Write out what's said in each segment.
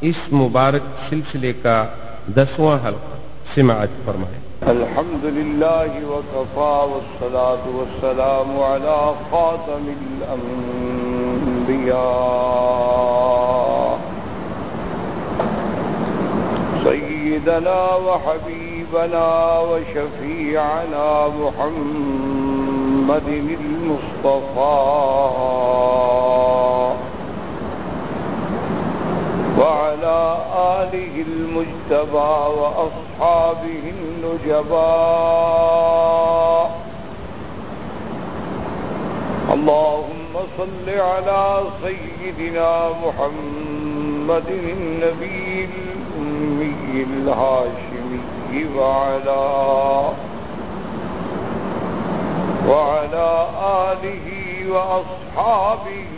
اس مبارک سلسلے کا دسواں حلقہ سماعت فرمائے۔ الحمد لله وكفى والصلاة والسلام على خاتم الأنبياء سيدنا وحبيبنا وشفيعنا محمد المصطفى وعلى آله المجتبى وأصحابه النجباء اللهم صل على سيدنا محمد النبي الأمي الهاشمي وعلى وعلى آله وأصحابه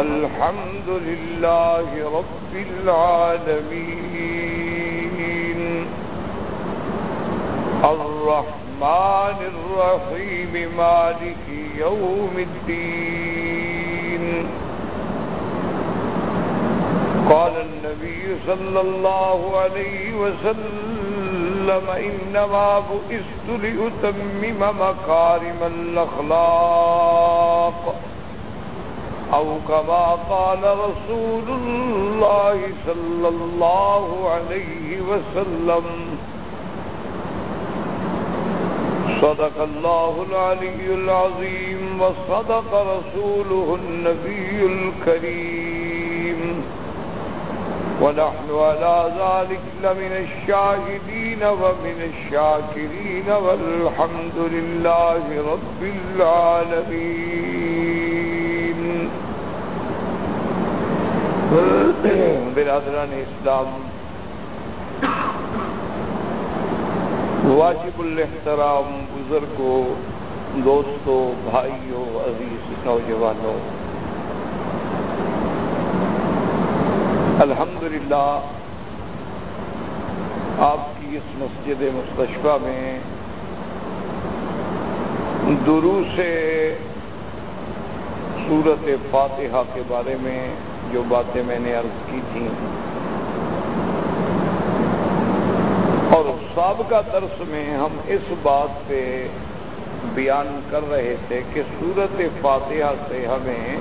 الحمد لله رب العالمين الرحمن الرحيم مالك يوم الدين قال النبي صلى الله عليه وسلم إنما بئست لأتمم مكارم الأخلاق أو كما قال رسول الله صلى الله عليه وسلم. صدق الله العلي العظيم وصدق رسوله النبي الكريم. ونحن على ذلك لمن الشاهدين ومن الشاكرين والحمد لله رب العالمين. برادران اسلام. واجب الاحترام بزرگوں، دوستوں، بھائیوں، عزیز نوجوانوں. الحمدللہ، آپ کی اس مسجد مستشفہ میں درو سے صورت فاتحہ کے بارے میں جو باتیں میں نے عرض کی تھیں۔ اور سابقہ درس میں ہم اس بات پہ بیان کر رہے تھے کہ صورت فاتحہ سے ہمیں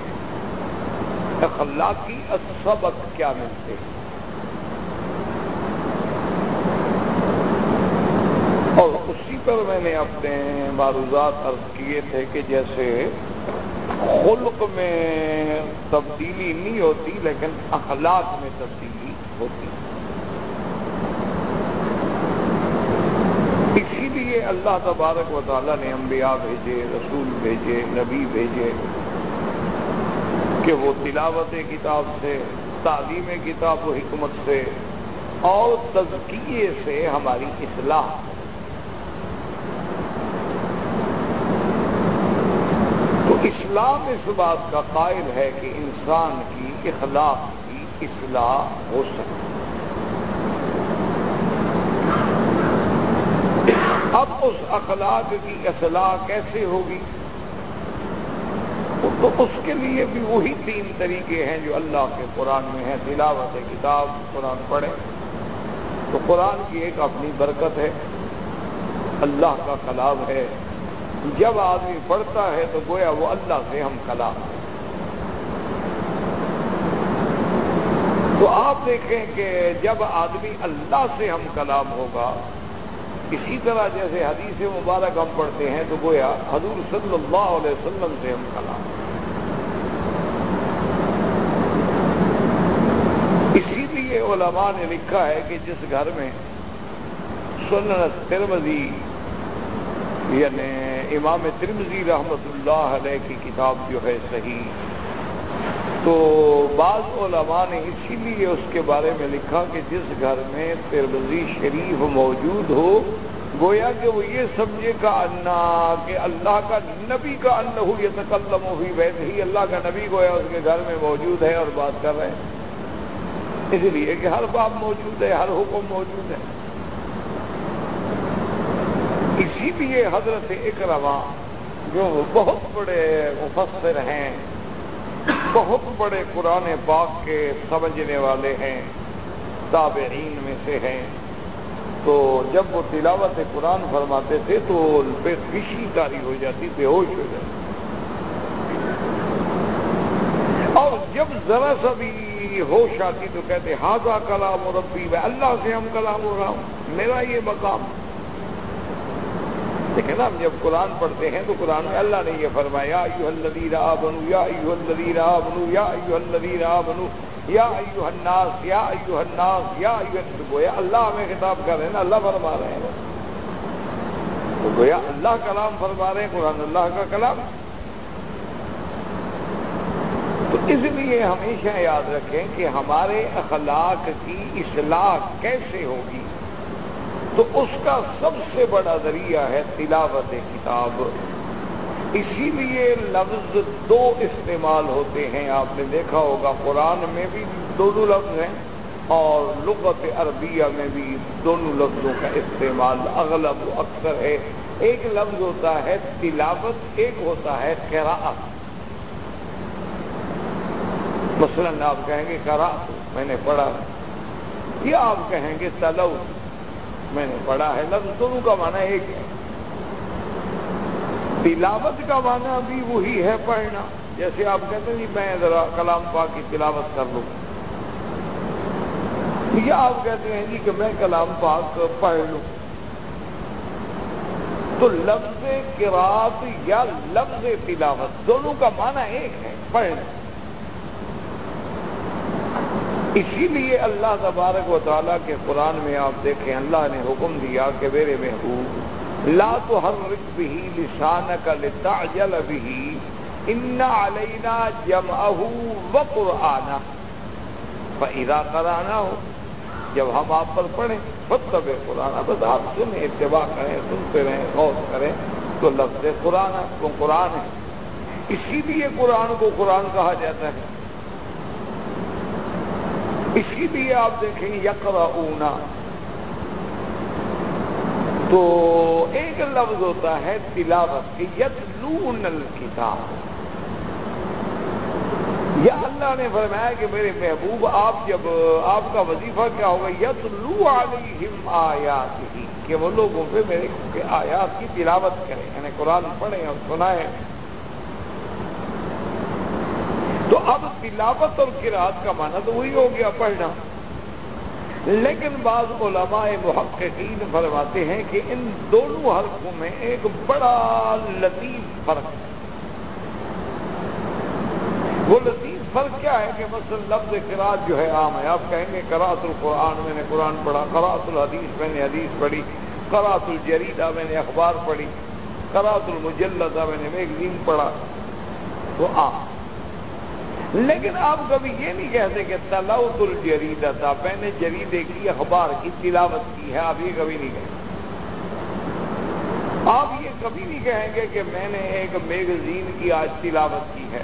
اخلاقی سبق کیا ملتے ہیں۔ اور اسی پر میں نے اپنے معروضات عرض کیے تھے کہ جیسے خلق میں تبدیلی نہیں ہوتی، لیکن اخلاق میں تبدیلی ہوتی۔ اسی لیے اللہ تبارک و تعالیٰ نے انبیاء بھیجے، رسول بھیجے، نبی بھیجے کہ وہ تلاوت کتاب سے، تعلیم کتاب و حکمت سے اور تزکیے سے ہماری اصلاح تو اسلام اس بات کا قائل ہے کہ انسان کی اخلاق کی اصلاح ہو سکتی اب اس اخلاق کی اصلاح کیسے ہوگی؟ تو اس کے لیے بھی وہی تین طریقے ہیں جو اللہ کے قرآن میں ہیں۔ تلاوت کتاب، قرآن پڑھے۔ تو قرآن کی ایک اپنی برکت ہے۔ اللہ کا کلام ہے۔ جب آدمی پڑھتا ہے تو گویا وہ اللہ سے ہم کلام تو آپ دیکھیں کہ جب آدمی اللہ سے ہم کلام ہوگا، اسی طرح جیسے حدیث مبارک ہم پڑھتے ہیں تو گویا حضور صلی اللہ علیہ وسلم سے ہم کلام اسی لیے علماء نے لکھا ہے کہ جس گھر میں سنت ترمزی یعنی امام ترمزی رحمت اللہ علیہ کی کتاب جو ہے صحیح۔ تو بعض علماء نے اسی لیے اس کے بارے میں لکھا کہ جس گھر میں ترمزی شریف موجود ہو، گویا کہ وہ یہ سمجھے کا انا کہ اللہ کا نبی کا ان ہو یہ تکلم ہوئی ویسے ہی اللہ کا نبی گویا اس کے گھر میں موجود ہے اور بات کر رہے ہیں۔ اس لیے کہ ہر باب موجود ہے، ہر حکم موجود ہے۔ اسی لیے حضرت اکرما جو بہت بڑے مفسر ہیں، بہت بڑے قرآن پاک کے سمجھنے والے ہیں، تابعین میں سے ہیں۔ تو جب وہ تلاوت قرآن فرماتے تھے تو بے خوشی کاری ہو جاتی، بے ہوش ہو جاتی۔ اور جب ذرا سا بھی ہوش آتی تو کہتے ہاضا کلام اور ربی، میں اللہ سے ہم کلام ہو رہا ہوں، میرا یہ مقام دیکھیں نا ہم جب قرآن پڑھتے ہیں تو قرآن میں اللہ نے یہ فرمایا ایو الذی بنو یا ایو الذی را بنو یا ایو الذی را بنو یا ایو الناس، یا ایو الناس، یا ایو گویا اللہ ہمیں خطاب کر رہے ہیں نا، اللہ فرما رہے ہیں۔ تو گویا اللہ کلام فرما رہے ہیں، قرآن اللہ کا کلام۔ تو اس لیے ہمیشہ یاد رکھیں کہ ہمارے اخلاق کی اصلاح کیسے ہوگی؟ تو اس کا سب سے بڑا ذریعہ ہے تلاوت کتاب۔ اسی لیے لفظ دو استعمال ہوتے ہیں۔ آپ نے دیکھا ہوگا قرآن میں بھی دونوں لفظ ہیں اور لغت عربیہ میں بھی دونوں لفظوں کا استعمال اغلب اکثر ہے۔ ایک لفظ ہوتا ہے تلاوت، ایک ہوتا ہے قراءت مثلا آپ کہیں گے کرا میں نے پڑھا۔ یا آپ کہیں گے تلو۔ میں نے پڑھا ہے، لفظ دونوں کا معنی ایک ہے۔ تلاوت کا معنی بھی وہی ہے پڑھنا۔ جیسے آپ کہتے ہیں جی میں ذرا کلام پاک کی تلاوت کر لوں۔ یا آپ کہتے ہیں جی کہ میں کلام پاک پڑھ لوں۔ تو لفظ کراط یا لفظ تلاوت دونوں کا معنی ایک ہے، پڑھنا۔ اسی لیے اللہ تبارک و تعالیٰ کے قرآن میں آپ دیکھیں، اللہ نے حکم دیا کہ میرے محبوب، لا تو ہر رک بھی لسان کا لتا جل بھی ان علینا جم و قرآنا پیدا کرانا ہو جب ہم آپ پر پڑھیں مطلب قرآن، بس آپ سنیں، اتباع کریں، سنتے رہیں، غور کریں، تو لفظ قرآن کو قرآن ہے۔ اسی لیے قرآن کو قرآن کہا جاتا ہے۔ اسی لیے آپ دیکھیں یقرا اونا تو ایک لفظ ہوتا ہے تلاوت یت لون کتاب یا اللہ نے فرمایا کہ میرے محبوب، آپ جب، آپ کا وظیفہ کیا ہوگا؟ یت لو علیہم آیات ہی کہ وہ لوگوں پہ میرے آیات کی تلاوت کریں۔ یعنی قرآن پڑھیں اور سنائیں۔ تو اب تلاوت اور قرآت کا معنی تو وہی ہو گیا پڑھنا۔ لیکن بعض علماء محققین فرماتے ہیں کہ ان دونوں حرفوں میں ایک بڑا لطیف فرق ہے۔ وہ لطیف فرق کیا ہے کہ مثلا لفظ قرآت جو ہے عام ہے۔ آپ کہیں گے کراط القرآن، میں نے قرآن پڑھا قرآت الحدیث، میں نے حدیث پڑھی۔ قرآت الجریدہ، میں نے اخبار پڑھی۔ قرآت المجلدہ، میں نے میگزین پڑھا۔ تو عام۔ لیکن آپ کبھی یہ نہیں کہتے کہ تلاؤت الجریدہ تھا، میں نے جریدے کی، اخبار کی، تلاوت کی ہے، آپ یہ کبھی نہیں کہیں آپ یہ کبھی نہیں کہیں گے کہ میں نے ایک میگزین کی آج تلاوت کی ہے۔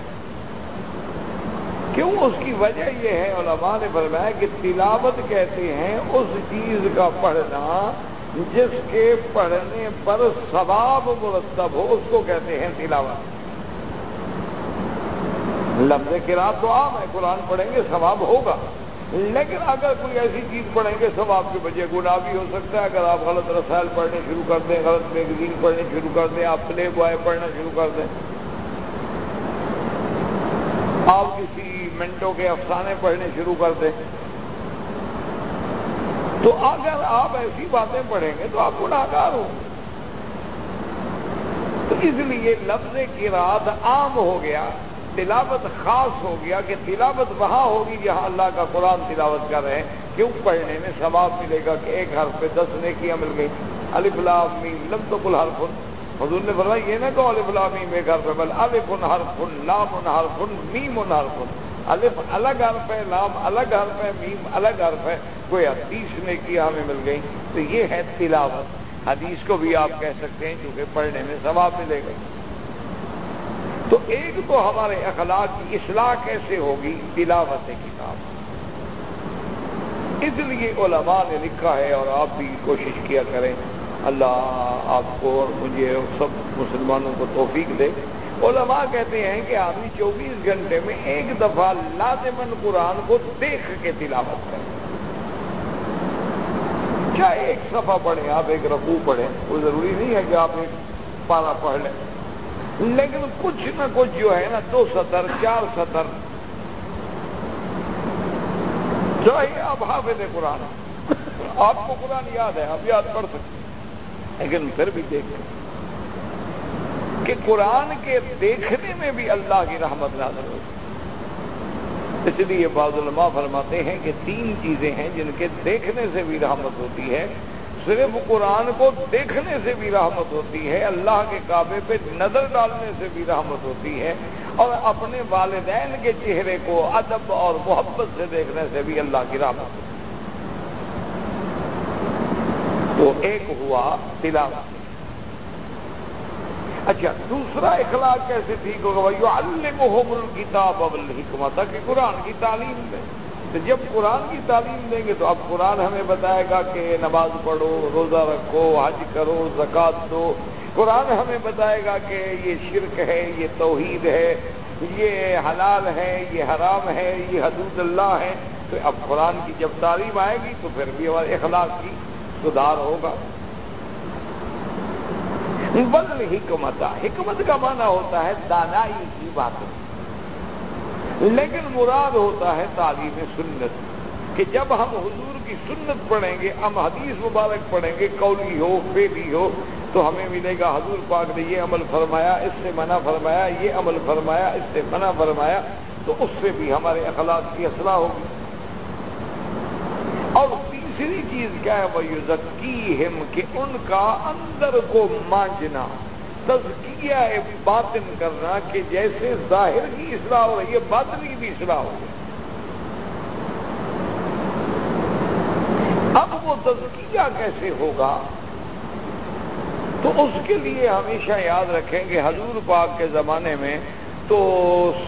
کیوں؟ اس کی وجہ یہ ہے، علماء نے فرمایا کہ تلاوت کہتے ہیں اس چیز کا پڑھنا جس کے پڑھنے پر ثواب مرتب ہو، اس کو کہتے ہیں تلاوت۔ لفظ کرا تو عام ہے، قرآن پڑھیں گے، ثواب ہوگا۔ لیکن اگر کوئی ایسی چیز پڑھیں گے سب آپ کے بجے گناہ بھی ہو سکتا ہے۔ اگر آپ غلط رسائل پڑھنے شروع کر دیں، غلط میگزین پڑھنے شروع کر دیں، آپ پلے بوائے پڑھنا شروع کر دیں۔ آپ کسی منٹوں کے افسانے پڑھنے شروع کر دیں۔ تو اگر آپ ایسی باتیں پڑھیں گے تو آپ گناہ گار ہوں۔ تو اس لیے لفظ کی رات عام ہو گیا۔ تلاوت خاص ہو گیا کہ تلاوت وہاں ہوگی جہاں اللہ کا قرآن تلاوت کر رہے ہیں۔ کیوں پڑھنے میں ثواب ملے گا کہ ایک حرف پہ دس نے کیا مل گئی؟ الف لام میم، لم تو کل حرف۔ حضور نے فرمایا، یہ نہ کہ الف لام میم ایک حرف ہے، بل الف ان حرف، لام ان حرف، میم ان حرف۔ الف الگ حرف ہے، لام الگ حرف ہے، میم الگ حرف ہے۔ کوئی تیس نے کیا ہمیں مل گئی۔ تو یہ ہے تلاوت۔ حدیث کو بھی آپ کہہ سکتے ہیں کیونکہ پڑھنے میں ثواب ملے گا۔ تو ایک تو ہمارے اخلاق کی اصلاح کیسے ہوگی؟ تلاوت کتاب۔ اس لیے علماء نے لکھا ہے اور آپ بھی کوشش کیا کریں۔ اللہ آپ کو اور مجھے سب مسلمانوں کو توفیق دے۔ علماء کہتے ہیں کہ آدمی چوبیس گھنٹے میں ایک دفعہ لازمن قرآن کو دیکھ کے تلاوت کریں چاہے ایک صفحہ پڑھیں، آپ ایک رقو پڑھیں، وہ ضروری نہیں ہے کہ آپ ایک پارا پڑھ لیں۔ لیکن کچھ نہ کچھ جو ہے نا دو سطر، چار سطر۔ چاہیے آپ حافظ قرآن۔ آپ کو قرآن یاد ہے، آپ یاد پڑھ سکتے لیکن پھر بھی دیکھ کہ قرآن کے دیکھنے میں بھی اللہ کی رحمت نازل ہوتی اس لیے بعض علماء فرماتے ہیں کہ تین چیزیں ہیں جن کے دیکھنے سے بھی رحمت ہوتی ہے۔ صرف قرآن کو دیکھنے سے بھی رحمت ہوتی ہے، اللہ کے کعبے پہ نظر ڈالنے سے بھی رحمت ہوتی ہے، اور اپنے والدین کے چہرے کو ادب اور محبت سے دیکھنے سے بھی اللہ کی رحمت ہوتی ہے۔ تو ایک ہوا تلاوت۔ اچھا دوسرا اخلاق کیسے ٹھیک ہوگا؟ بھائی اللہ کتاب اول حکمت کہ قرآن کی تعلیم میں۔ تو جب قرآن کی تعلیم دیں گے تو اب قرآن ہمیں بتائے گا کہ نماز پڑھو، روزہ رکھو، حج کرو، زکوٰۃ دو۔ قرآن ہمیں بتائے گا کہ یہ شرک ہے، یہ توحید ہے، یہ حلال ہے، یہ حرام ہے، یہ حدود اللہ ہے تو اب قرآن کی جب تعلیم آئے گی تو پھر بھی ہمارے اخلاق کی سدھار ہوگا۔ بل حکمت حکمت کا معنی ہوتا ہے دانائی کی باتیں۔ لیکن مراد ہوتا ہے تعلیم سنت کہ جب ہم حضور کی سنت پڑھیں گے، ہم حدیث مبارک پڑھیں گے کولی ہو بیلی ہو، تو ہمیں ملے گا، حضور پاک نے یہ عمل فرمایا، اس سے منع فرمایا، یہ عمل فرمایا، اس سے منع فرمایا، تو اس سے بھی ہمارے اخلاق کی اصلاح ہوگی۔ اور تیسری چیز کیا ہے؟ وہ ذکی ہم کہ ان کا اندر کو مانجنا۔ تزکیہ باطن کرنا کہ جیسے ظاہر کی اصلاح ہو رہی ہے، باطن کی بھی اصلاح ہو رہی اب وہ تزکیہ کیسے ہوگا؟ تو اس کے لیے ہمیشہ یاد رکھیں کہ حضور پاک کے زمانے میں تو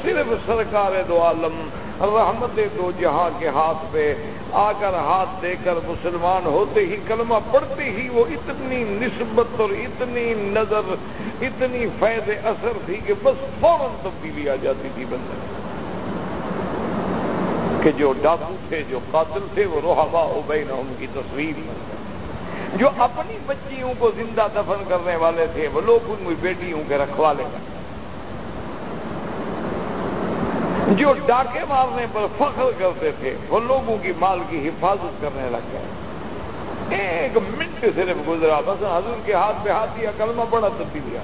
صرف سرکار دو عالم رحمت دو جہاں کے ہاتھ پہ۔ آ کر ہاتھ دے کر مسلمان ہوتے ہی کلمہ پڑھتے ہی وہ اتنی نسبت اور اتنی نظر، اتنی فیض اثر تھی کہ بس فوراً تبدیلی آ جاتی تھی بندے۔ کہ جو ڈاکو تھے، جو قاتل تھے، وہ روحبا ہو ان کی تصویر۔ جو اپنی بچیوں کو زندہ دفن کرنے والے تھے، وہ لوگ ان بیٹیوں کے رکھوالے۔ لے جو ڈاکے مارنے پر فخر کرتے تھے، وہ لوگوں کی مال کی حفاظت کرنے لگ گئے۔ ایک منٹ صرف گزرا، بس حضور کے ہاتھ پہ ہاتھ دیا کلمہ بڑا تبدیلی آ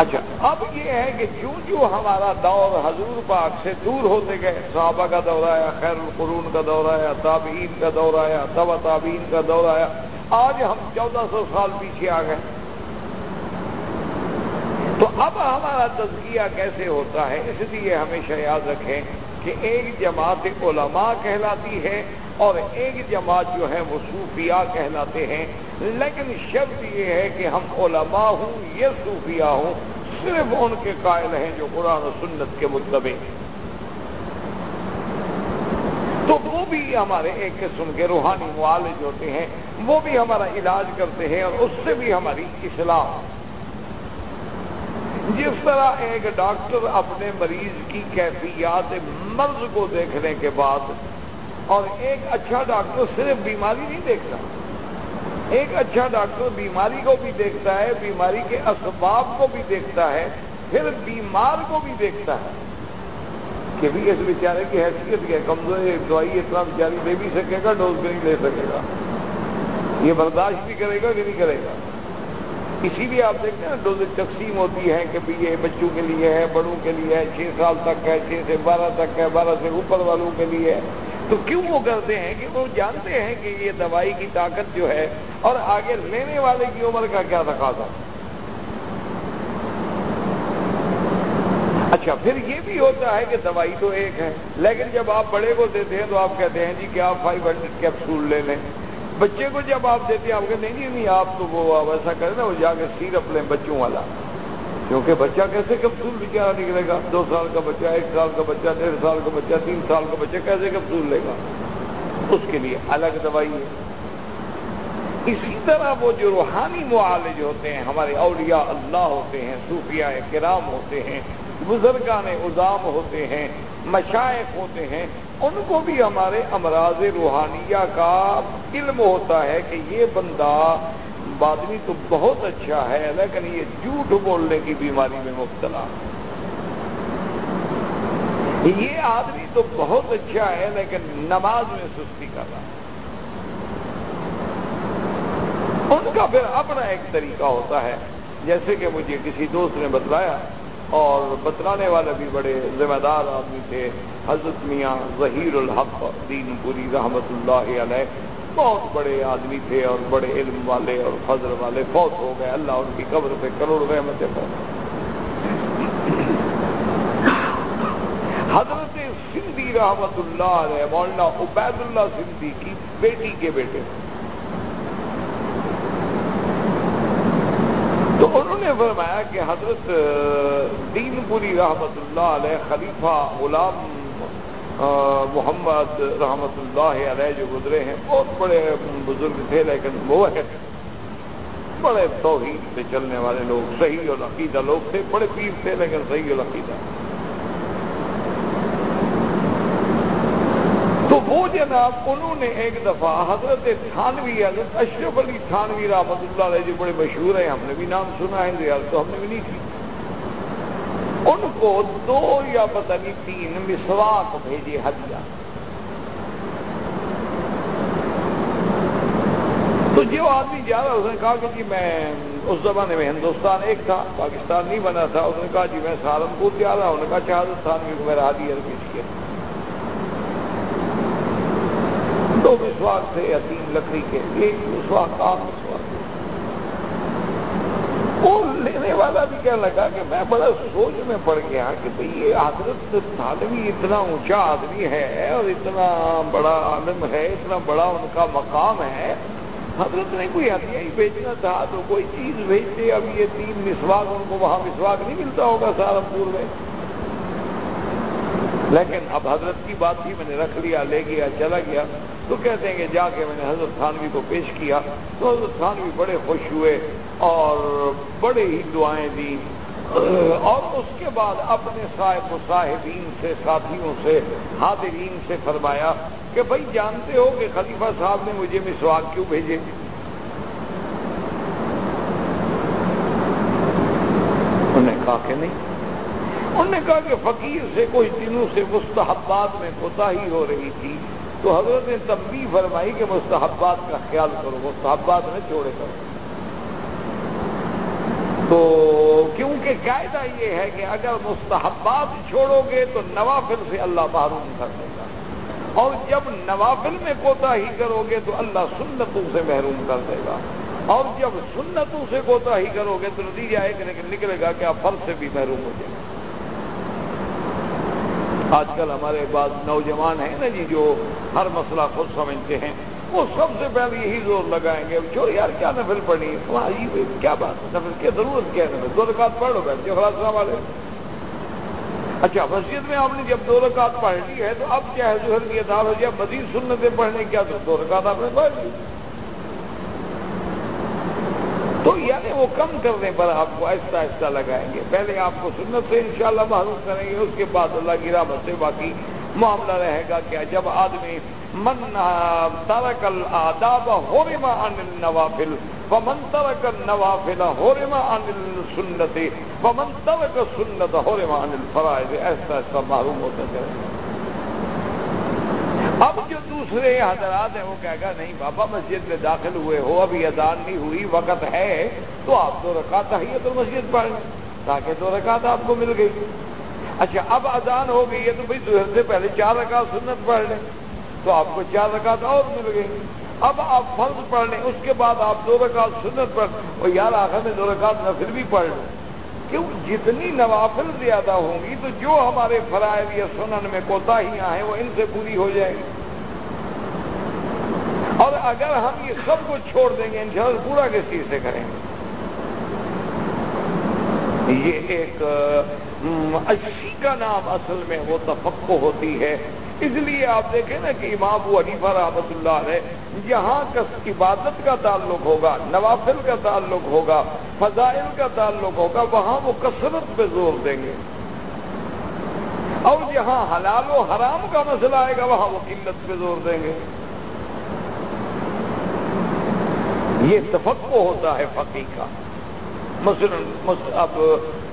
اچھا اب یہ ہے کہ جو جو ہمارا دور حضور پاک سے دور ہوتے گئے، صحابہ کا دور آیا خیر القرون کا دور آیا، تابعین کا دور آیا تبا تابعین کا دور آیا، آج ہم چودہ سو سال پیچھے آ گئے۔ اب ہمارا تزکیہ کیسے ہوتا ہے؟ اس لیے ہمیشہ یاد رکھیں کہ ایک جماعت علماء کہلاتی ہے اور ایک جماعت جو ہے وہ صوفیہ کہلاتے ہیں۔ لیکن شرط یہ ہے کہ ہم علماء ہوں، یہ صوفیہ ہوں، صرف ان کے قائل ہیں جو قرآن و سنت کے مطابق تو وہ بھی ہمارے ایک قسم کے روحانی معالج ہوتے ہیں، وہ بھی ہمارا علاج کرتے ہیں اور اس سے بھی ہماری اصلاح جس طرح ایک ڈاکٹر اپنے مریض کی کیفیات مرض کو دیکھنے کے بعد، اور ایک اچھا ڈاکٹر صرف بیماری نہیں دیکھتا، ایک اچھا ڈاکٹر بیماری کو بھی دیکھتا ہے، بیماری کے اسباب کو بھی دیکھتا ہے، پھر بیمار کو بھی دیکھتا ہے۔ کہ بھی اس بیچارے کی حیثیت کیا کمزور دوائی اتنا بیچاری دے بھی سکے گا، ڈوز بھی نہیں لے سکے گا۔ یہ برداشت بھی کرے گا کہ نہیں کرے گا۔ اسی لیے آپ دیکھتے ہیں ڈوز تقسیم ہوتی ہے کہ یہ بچوں کے لیے ہے، بڑوں کے لیے ہے، چھ سال تک ہے، چھ سے بارہ تک ہے، بارہ سے اوپر والوں کے لیے ہے۔ تو کیوں وہ کرتے ہیں کہ وہ جانتے ہیں کہ یہ دوائی کی طاقت جو ہے، اور آگے لینے والے کی عمر کا کیا تقاضا؟ اچھا پھر یہ بھی ہوتا ہے کہ دوائی تو ایک ہے، لیکن جب آپ بڑے کو دیتے ہیں تو آپ کہتے ہیں جی کہ آپ فائیو ہنڈریڈ کیپسول لے لیں۔ بچے کو جب آپ دیتے ہیں، آپ کہتے ہیں، نہیں نہیں آپ تو وہ ایسا کریں نا، وہ جا کے سیرپ لیں بچوں والا۔ کیونکہ بچہ کیسے کیپسول بیچارہ نکلے گا؟ دو سال کا بچہ، ایک سال کا بچہ، ڈیڑھ سال کا بچہ، تین سال کا بچہ کیسے کیپسول لے گا؟ اس کے لیے الگ دوائی ہے۔ اسی طرح وہ جو روحانی معالج ہوتے ہیں، ہمارے اولیاء اللہ ہوتے ہیں، صوفیاء کرام ہوتے ہیں، بزرگان ادام ہوتے ہیں مشائق ہوتے ہیں، ان کو بھی ہمارے امراض روحانیہ کا علم ہوتا ہے کہ یہ بندہ آدمی تو بہت اچھا ہے، لیکن یہ جھوٹ بولنے کی بیماری میں مبتلا یہ آدمی تو بہت اچھا ہے، لیکن نماز میں سستی کر رہا ان کا پھر اپنا ایک طریقہ ہوتا ہے، جیسے کہ مجھے کسی دوست نے بتلایا اور بتلانے والے بھی بڑے ذمہ دار آدمی تھے، حضرت میاں ظہیر الحق دین پوری رحمت اللہ علیہ۔ بہت بڑے آدمی تھے اور بڑے علم والے اور فضل والے۔ فوت ہو گئے، اللہ ان کی قبر پہ کروڑ رحمتیں پہنچ حضرت سندھی رحمت اللہ علیہ، مولانا عبید اللہ سندھی کی بیٹی کے بیٹے۔ انہوں نے فرمایا کہ حضرت دین پوری رحمت اللہ علیہ، خلیفہ غلام محمد رحمت اللہ علیہ جو گزرے ہیں، بہت بڑے بزرگ تھے، لیکن وہ ہے بڑے توحید سے چلنے والے لوگ، صحیح اور عقیدہ لوگ تھے، بڑے پیر تھے، لیکن صحیح اور عقیدہ تو وہ جناب، انہوں نے ایک دفعہ حضرت تھانوی حضرت اشرف علی تھانوی رحمت اللہ علیہ جو بڑے مشہور ہیں، ہم نے بھی نام سنا ہے تو ہم نے بھی نہیں کی ان کو دو یا پتہ نہیں، تین مسواک بھیجے ہدیہ تو جو آدمی جا رہا، اس نے کہا کہ جی میں اس زمانے میں ہندوستان ایک تھا، پاکستان نہیں بنا تھا۔ اس نے کہا جی میں سہارنپور جا رہا ہوں، انہوں نے کہا شہادستان میں میرا ہادی پیش کیا دو مسواک تھے یا تین لکڑی کے ایک مسواک آپ مسواک وہ لینے والا بھی کہنے لگا کہ میں بڑا سوچ میں پڑ گیا کہ بھئی یہ حضرت عالمی اتنا اونچا آدمی ہے اور اتنا بڑا عالم ہے، اتنا بڑا ان کا مقام ہے۔ حضرت نے کوئی ہتھیار ہی بیچنا تھا تو کوئی چیز بھیجتے اب یہ تین مسواک، ان کو وہاں مسواک نہیں ملتا ہوگا سہارنپور میں۔ لیکن اب حضرت کی بات تھی میں نے رکھ لیا، لے گیا، چلا گیا۔ تو کہتے ہیں کہ جا کے میں نے حضرت خانوی کو پیش کیا۔ تو حضرت خانوی بڑے خوش ہوئے اور بڑے ہی دعائیں دی اور اس کے بعد اپنے صاحب و صاحبین سے، ساتھیوں سے، حاضرین سے فرمایا کہ بھائی جانتے ہو کہ خلیفہ صاحب نے مجھے مسواک کیوں بھیجے؟ انہوں نے کہا کہ نہیں۔ انہوں نے کہا کہ فقیر سے کچھ دنوں سے مستحبات میں کوتا ہی ہو رہی تھی، تو حضرت نے تبدیل فرمائی کہ مستحبات کا خیال کرو، مستحبات میں چھوڑے کرو۔ تو کیونکہ قاعدہ یہ ہے کہ اگر مستحبات چھوڑو گے تو نوافل سے اللہ محروم کر دے گا۔ اور جب نوافل میں کوتا ہی کرو گے تو اللہ سنتوں سے محروم کر دے گا۔ اور جب سنتوں سے کوتا ہی کرو گے تو نتیجہ ایک نکلے گا کہ آپ فرض سے بھی محروم ہو جائے گا آج کل ہمارے بعض نوجوان ہیں نا جی جو ہر مسئلہ خود سمجھتے ہیں، وہ سب سے پہلے یہی زور لگائیں گے جو یار کیا نفل پڑھنی ہے جی، کیا بات ہے؟ نفل کی ضرورت کیا ہے؟ نفل؟ دو رکعت پڑھ لو بیٹھ جو جی، خلاص والے اچھا مسجد میں آپ نے جب دو رکعت پڑھ لی ہے تو اب کیا ہے؟ ظہر کی ادا ہے جب مزید سنتیں پڑھنے کیا تو دو رکعت آپ نے پڑھ لی۔ تو یعنی وہ کم کرنے پر آپ کو ایسا ایسا لگائیں گے۔ پہلے آپ کو سنت سے انشاءاللہ معروف کریں گے، اس کے بعد اللہ کی رحمت سے باقی معاملہ رہے گا کیا جب آدمی من ترک الآداب حرم عن النوافل ومن ترک النوافل حرم عن السنت ومن ترک السنت حرم عن الفرائض ایسا ایسا معروم ہوتا جائے اب جو دوسرے حضرات ہیں، وہ کہے گا، نہیں بابا، مسجد میں داخل ہوئے ہو، ابھی اذان نہیں ہوئی، وقت ہے، تو آپ دو رکعت ہی تو مسجد پڑھ لیں تاکہ دو رکعت آپ کو مل گئی۔ اچھا اب اذان ہو گئی ہے تو بھائی دوسرے سے پہلے چار رکعت سنت پڑھ لیں، تو آپ کو چار رکعت اور مل گئی۔ اب آپ فرض پڑھ لیں، اس کے بعد آپ دو رکعت سنت پڑھ اور یار، آخر میں دو رکعت نفل بھی پڑھ لیں۔ کیوں؟ جتنی نوافل زیادہ ہوں گی تو جو ہمارے فرائض یا سنن میں کوتاہیاں ہیں، وہ ان سے پوری ہو جائیں گی۔ اور اگر ہم یہ سب کچھ چھوڑ دیں گے انشاءاللہ پورا کس چیز سے کریں گے؟ یہ ایک اچھی کا نام اصل میں وہ تفقو ہوتی ہے۔ اس لیے آپ دیکھیں نا کہ امام ابو حنیفہ رحمۃ اللہ ہے جہاں عبادت کا تعلق ہوگا، نوافل کا تعلق ہوگا، فضائل کا تعلق ہوگا، وہاں وہ کثرت پہ زور دیں گے۔ اور جہاں حلال و حرام کا مسئلہ آئے گا، وہاں وہ قلت پہ زور دیں گے۔ یہ تفقو ہوتا ہے فقی کا۔ مثلا اب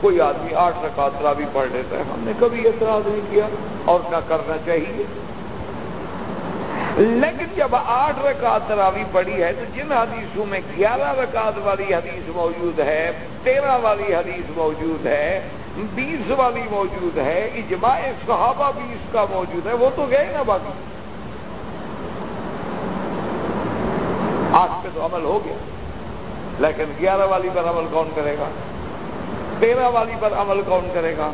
کوئی آدمی آٹھ رکعت بھی پڑھ لیتا ہے، ہم نے کبھی اعتراض نہیں کیا اور نہ کرنا چاہیے۔ لیکن جب آٹھ رکعت تراوی پڑی ہے تو جن حدیثوں میں گیارہ رکعت والی حدیث موجود ہے، تیرہ والی حدیث موجود ہے، بیس والی موجود ہے، اجماع صحابہ بیس کا موجود ہے، وہ تو گئے نا باقی۔ آٹھ پہ تو عمل ہو گیا۔ لیکن گیارہ والی پر عمل کون کرے گا؟ تیرہ والی پر عمل کون کرے گا؟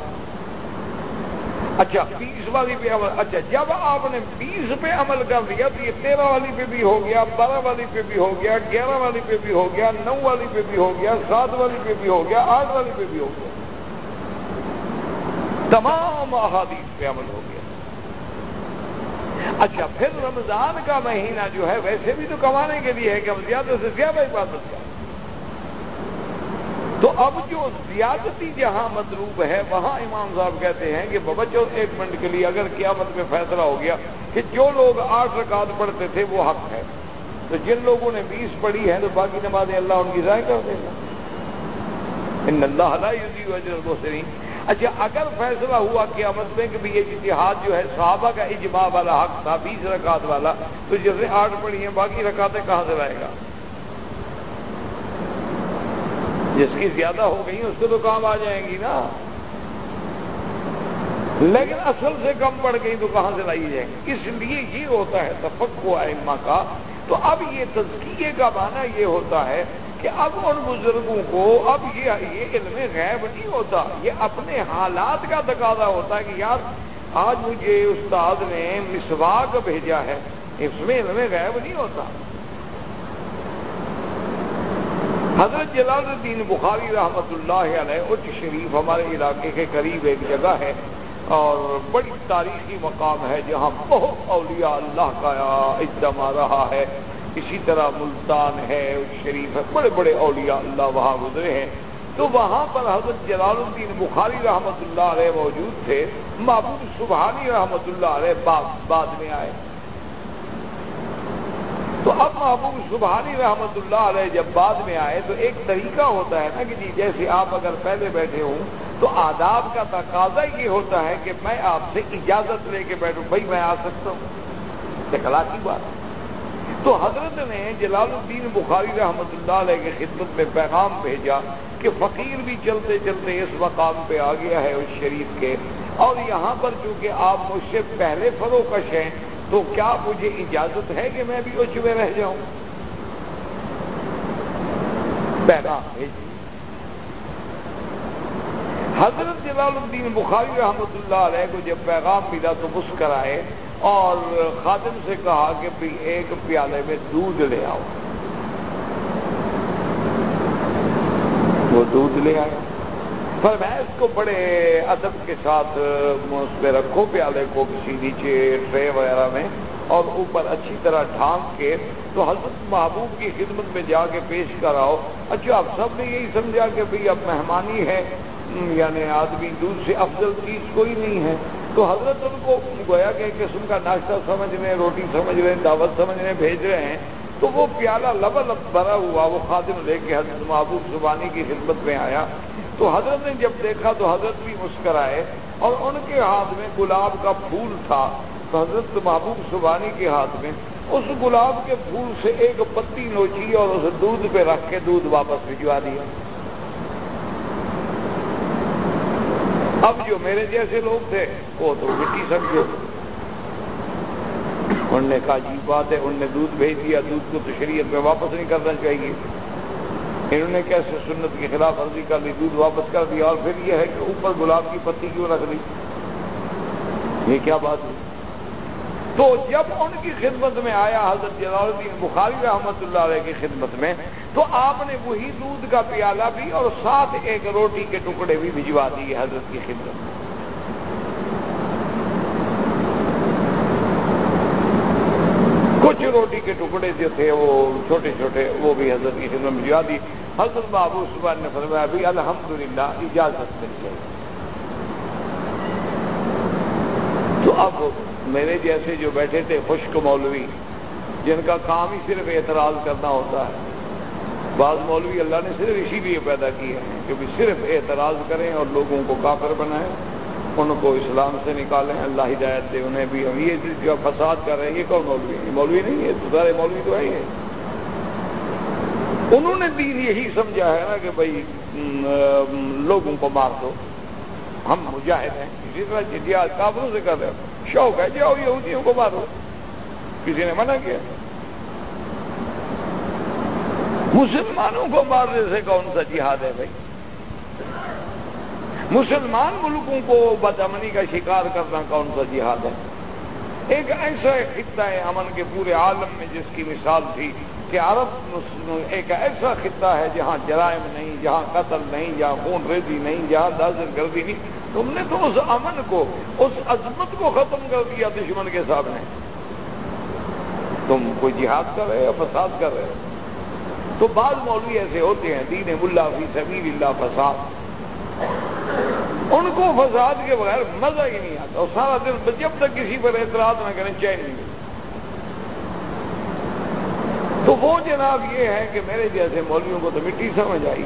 اچھا بیس والی پہ عمل اچھا جب آپ نے بیس پہ عمل کر دیا تو یہ تیرہ والی پہ بھی ہو گیا، بارہ والی پہ بھی ہو گیا، گیارہ والی پہ بھی ہو گیا، نو والی پہ بھی ہو گیا، سات والی پہ بھی ہو گیا، آٹھ والی پہ بھی ہو گیا۔ تمام احادیث پہ عمل ہو گیا۔ اچھا پھر رمضان کا مہینہ جو ہے، ویسے بھی تو کمانے کے لیے ہے کہ ہم زیادہ سے زیادہ عبادت کریں تو اب جو زیادتی جہاں مطلوب ہے، وہاں امام صاحب کہتے ہیں کہ بچوں ایک منٹ کے لیے اگر قیامت میں فیصلہ ہو گیا کہ جو لوگ آٹھ رکعت پڑھتے تھے، وہ حق ہے۔ تو جن لوگوں نے بیس پڑھی ہے، تو باقی نمازیں اللہ ان کی ضائع کر دے گا۔ ان اللہ علیہ سرین اچھا اگر فیصلہ ہوا قیامت میں کہ بھی یہ اتحاد جو ہے، صحابہ کا اجماع والا حق تھا، بیس رکعت والا، تو جیسے آٹھ پڑھی ہیں، باقی رکعتیں کہاں سے لائے گا؟ جس کی زیادہ ہو گئی اس کو تو کام آ جائیں گی نا۔ لیکن اصل سے کم پڑ گئی تو کہاں سے لائی جائیں گی؟ اس لیے یہ ہوتا ہے تفقو ائمہ کا۔ تو اب یہ تزکیے کا معنی یہ ہوتا ہے کہ اب ان بزرگوں کو اب یہ یہ علم غیب نہیں ہوتا، یہ اپنے حالات کا تقاضا ہوتا ہے کہ یار آج مجھے استاد نے مسواک بھیجا ہے، اس میں علم غیب نہیں ہوتا۔ حضرت جلال الدین بخاری رحمت اللہ علیہ اچ شریف ہمارے علاقے کے قریب ایک جگہ ہے اور بڑی تاریخی مقام ہے جہاں بہت اولیاء اللہ کا اجتماع رہا ہے۔ اسی طرح ملتان ہے شریف ہے، بڑے بڑے اولیاء اللہ وہاں گزرے ہیں۔ تو وہاں پر حضرت جلال الدین بخاری رحمت اللہ علیہ موجود تھے محبوب سبحانی رحمت اللہ علیہ بعد میں آئے۔ تو اب محبوب سبحانی رحمت اللہ علیہ جب بعد میں آئے، تو ایک طریقہ ہوتا ہے نا کہ جی جیسے آپ اگر پہلے بیٹھے ہوں، تو آداب کا تقاضا یہ ہوتا ہے کہ میں آپ سے اجازت لے کے بیٹھوں، بھائی میں آ سکتا ہوں۔ اخلاقی بات تو حضرت نے جلال الدین بخاری رحمت اللہ علیہ کی خدمت میں پیغام بھیجا کہ فقیر بھی چلتے چلتے اس مقام پہ آ گیا ہے اس شریف کے۔ اور یہاں پر چونکہ آپ مجھ سے پہلے فروکش ہیں، تو کیا مجھے اجازت ہے کہ میں بھی اچ میں رہ جاؤں؟ پیغام بھیجیے حضرت جلال الدین بخاری رحمت اللہ علیہ کو جب پیغام ملا تو مسکرائے۔ اور خادم سے کہا کہ بھی ایک پیالے میں دودھ لے آؤ۔ وہ دودھ لے آیا پر میں اس کو بڑے ادب کے ساتھ اس پہ رکھو، پیالے کو کسی نیچے ٹرے وغیرہ میں اور اوپر اچھی طرح ڈھانک کے تو حضرت محبوب کی خدمت میں جا کے پیش کراؤ۔ اچھا اب سب نے یہی سمجھا کہ بھئی اب مہمانی ہے۔ یعنی آدمی دودھ سے افضل چیز کوئی نہیں ہے۔ تو حضرت ان کو گویا کہ ایک قسم کا ناشتہ سمجھ رہے ہیں، روٹی سمجھ رہے ہیں، دعوت سمجھ رہے ہیں، بھیج رہے ہیں۔ تو وہ پیالہ لب لب بھرا ہوا، وہ خادم لے کے حضرت محبوب زبانی کی خدمت میں آیا۔ تو حضرت نے جب دیکھا تو حضرت بھی مسکرائے اور ان کے ہاتھ میں گلاب کا پھول تھا۔ تو حضرت محبوب سبانی کے ہاتھ میں اس گلاب کے پھول سے ایک پتی نوچی اور اس دودھ پہ رکھ کے دودھ واپس بھجوا دیا۔ اب جو میرے جیسے لوگ تھے، وہ تو مٹی سمجھو۔ انہوں نے کہا جی بات ہے، انہوں نے دودھ بھیج دیا، دودھ کو تو شریعت میں واپس نہیں کرنا چاہیے۔ انہوں نے کیسے سنت کے خلاف ورزی کر لی، دودھ واپس کر دیا، اور پھر یہ ہے کہ اوپر گلاب کی پتی کیوں رکھ دی یہ کیا بات ہے؟ تو جب ان کی خدمت میں آیا حضرت جلال الدین بخاری رحمت اللہ علیہ کی خدمت میں، تو آپ نے وہی دودھ کا پیالہ بھی اور ساتھ ایک روٹی کے ٹکڑے بھی بھجوا دیے حضرت کی خدمت میں۔ کچھ روٹی کے ٹکڑے جو تھے وہ چھوٹے چھوٹے وہ بھی حضرت کی خدمت میں بھجوا دی۔ حضرت بابو صبح نے فرمایا بھی الحمدللہ اجازت مل گئی۔ تو اب میرے جیسے جو بیٹھے تھے خشک مولوی، جن کا کام ہی صرف اعتراض کرنا ہوتا ہے۔ بعض مولوی اللہ نے صرف اسی لیے پیدا کیے ہیں کہ بھی صرف اعتراض کریں اور لوگوں کو کافر بنائیں، ان کو اسلام سے نکالیں، اللہ ہدایت دے انہیں بھی۔ ہم یہ جو فساد کر رہے ہیں، یہ کون مولوی ہے؟ مولوی نہیں ہے سارے مولوی تو ہے انہوں نے دین یہی سمجھا ہے نا کہ بھائی لوگوں کو مار دو۔ ہم مجاہد ہیں، اسی طرح جدید کافروں سے کر رہے ہیں۔ شوق ہے، جاؤ یہودیوں کو مارو۔ کسی نے منع کیا؟ مسلمانوں کو مارنے سے کون سا جہاد ہے بھائی؟ مسلمان ملکوں کو بدامنی کا شکار کرنا کون سا جہاد ہے؟ ایک ایسا خطہ ہے امن کے پورے عالم میں جس کی مثال تھی۔ کہ عرب ایک ایسا خطہ ہے جہاں جرائم نہیں، جہاں قتل نہیں، جہاں خون ریزی نہیں، جہاں دہشت گردی نہیں۔ تم نے تو اس امن کو، اس عظمت کو ختم کر دیا دشمن کے سامنے۔ تم کوئی جہاد کر رہے ہو فساد کر رہے ہو؟ تو بعض مولوی ایسے ہوتے ہیں، دین ملا فی سبیل اللہ فساد۔ ان کو فساد کے بغیر مزہ ہی نہیں آتا۔ اور سارا دن جب تک کسی پر اعتراض نہ کریں، چین نہیں۔ ملتا تو وہ جناب یہ ہے کہ میرے جیسے مولویوں کو تو مٹی سمجھ آئی۔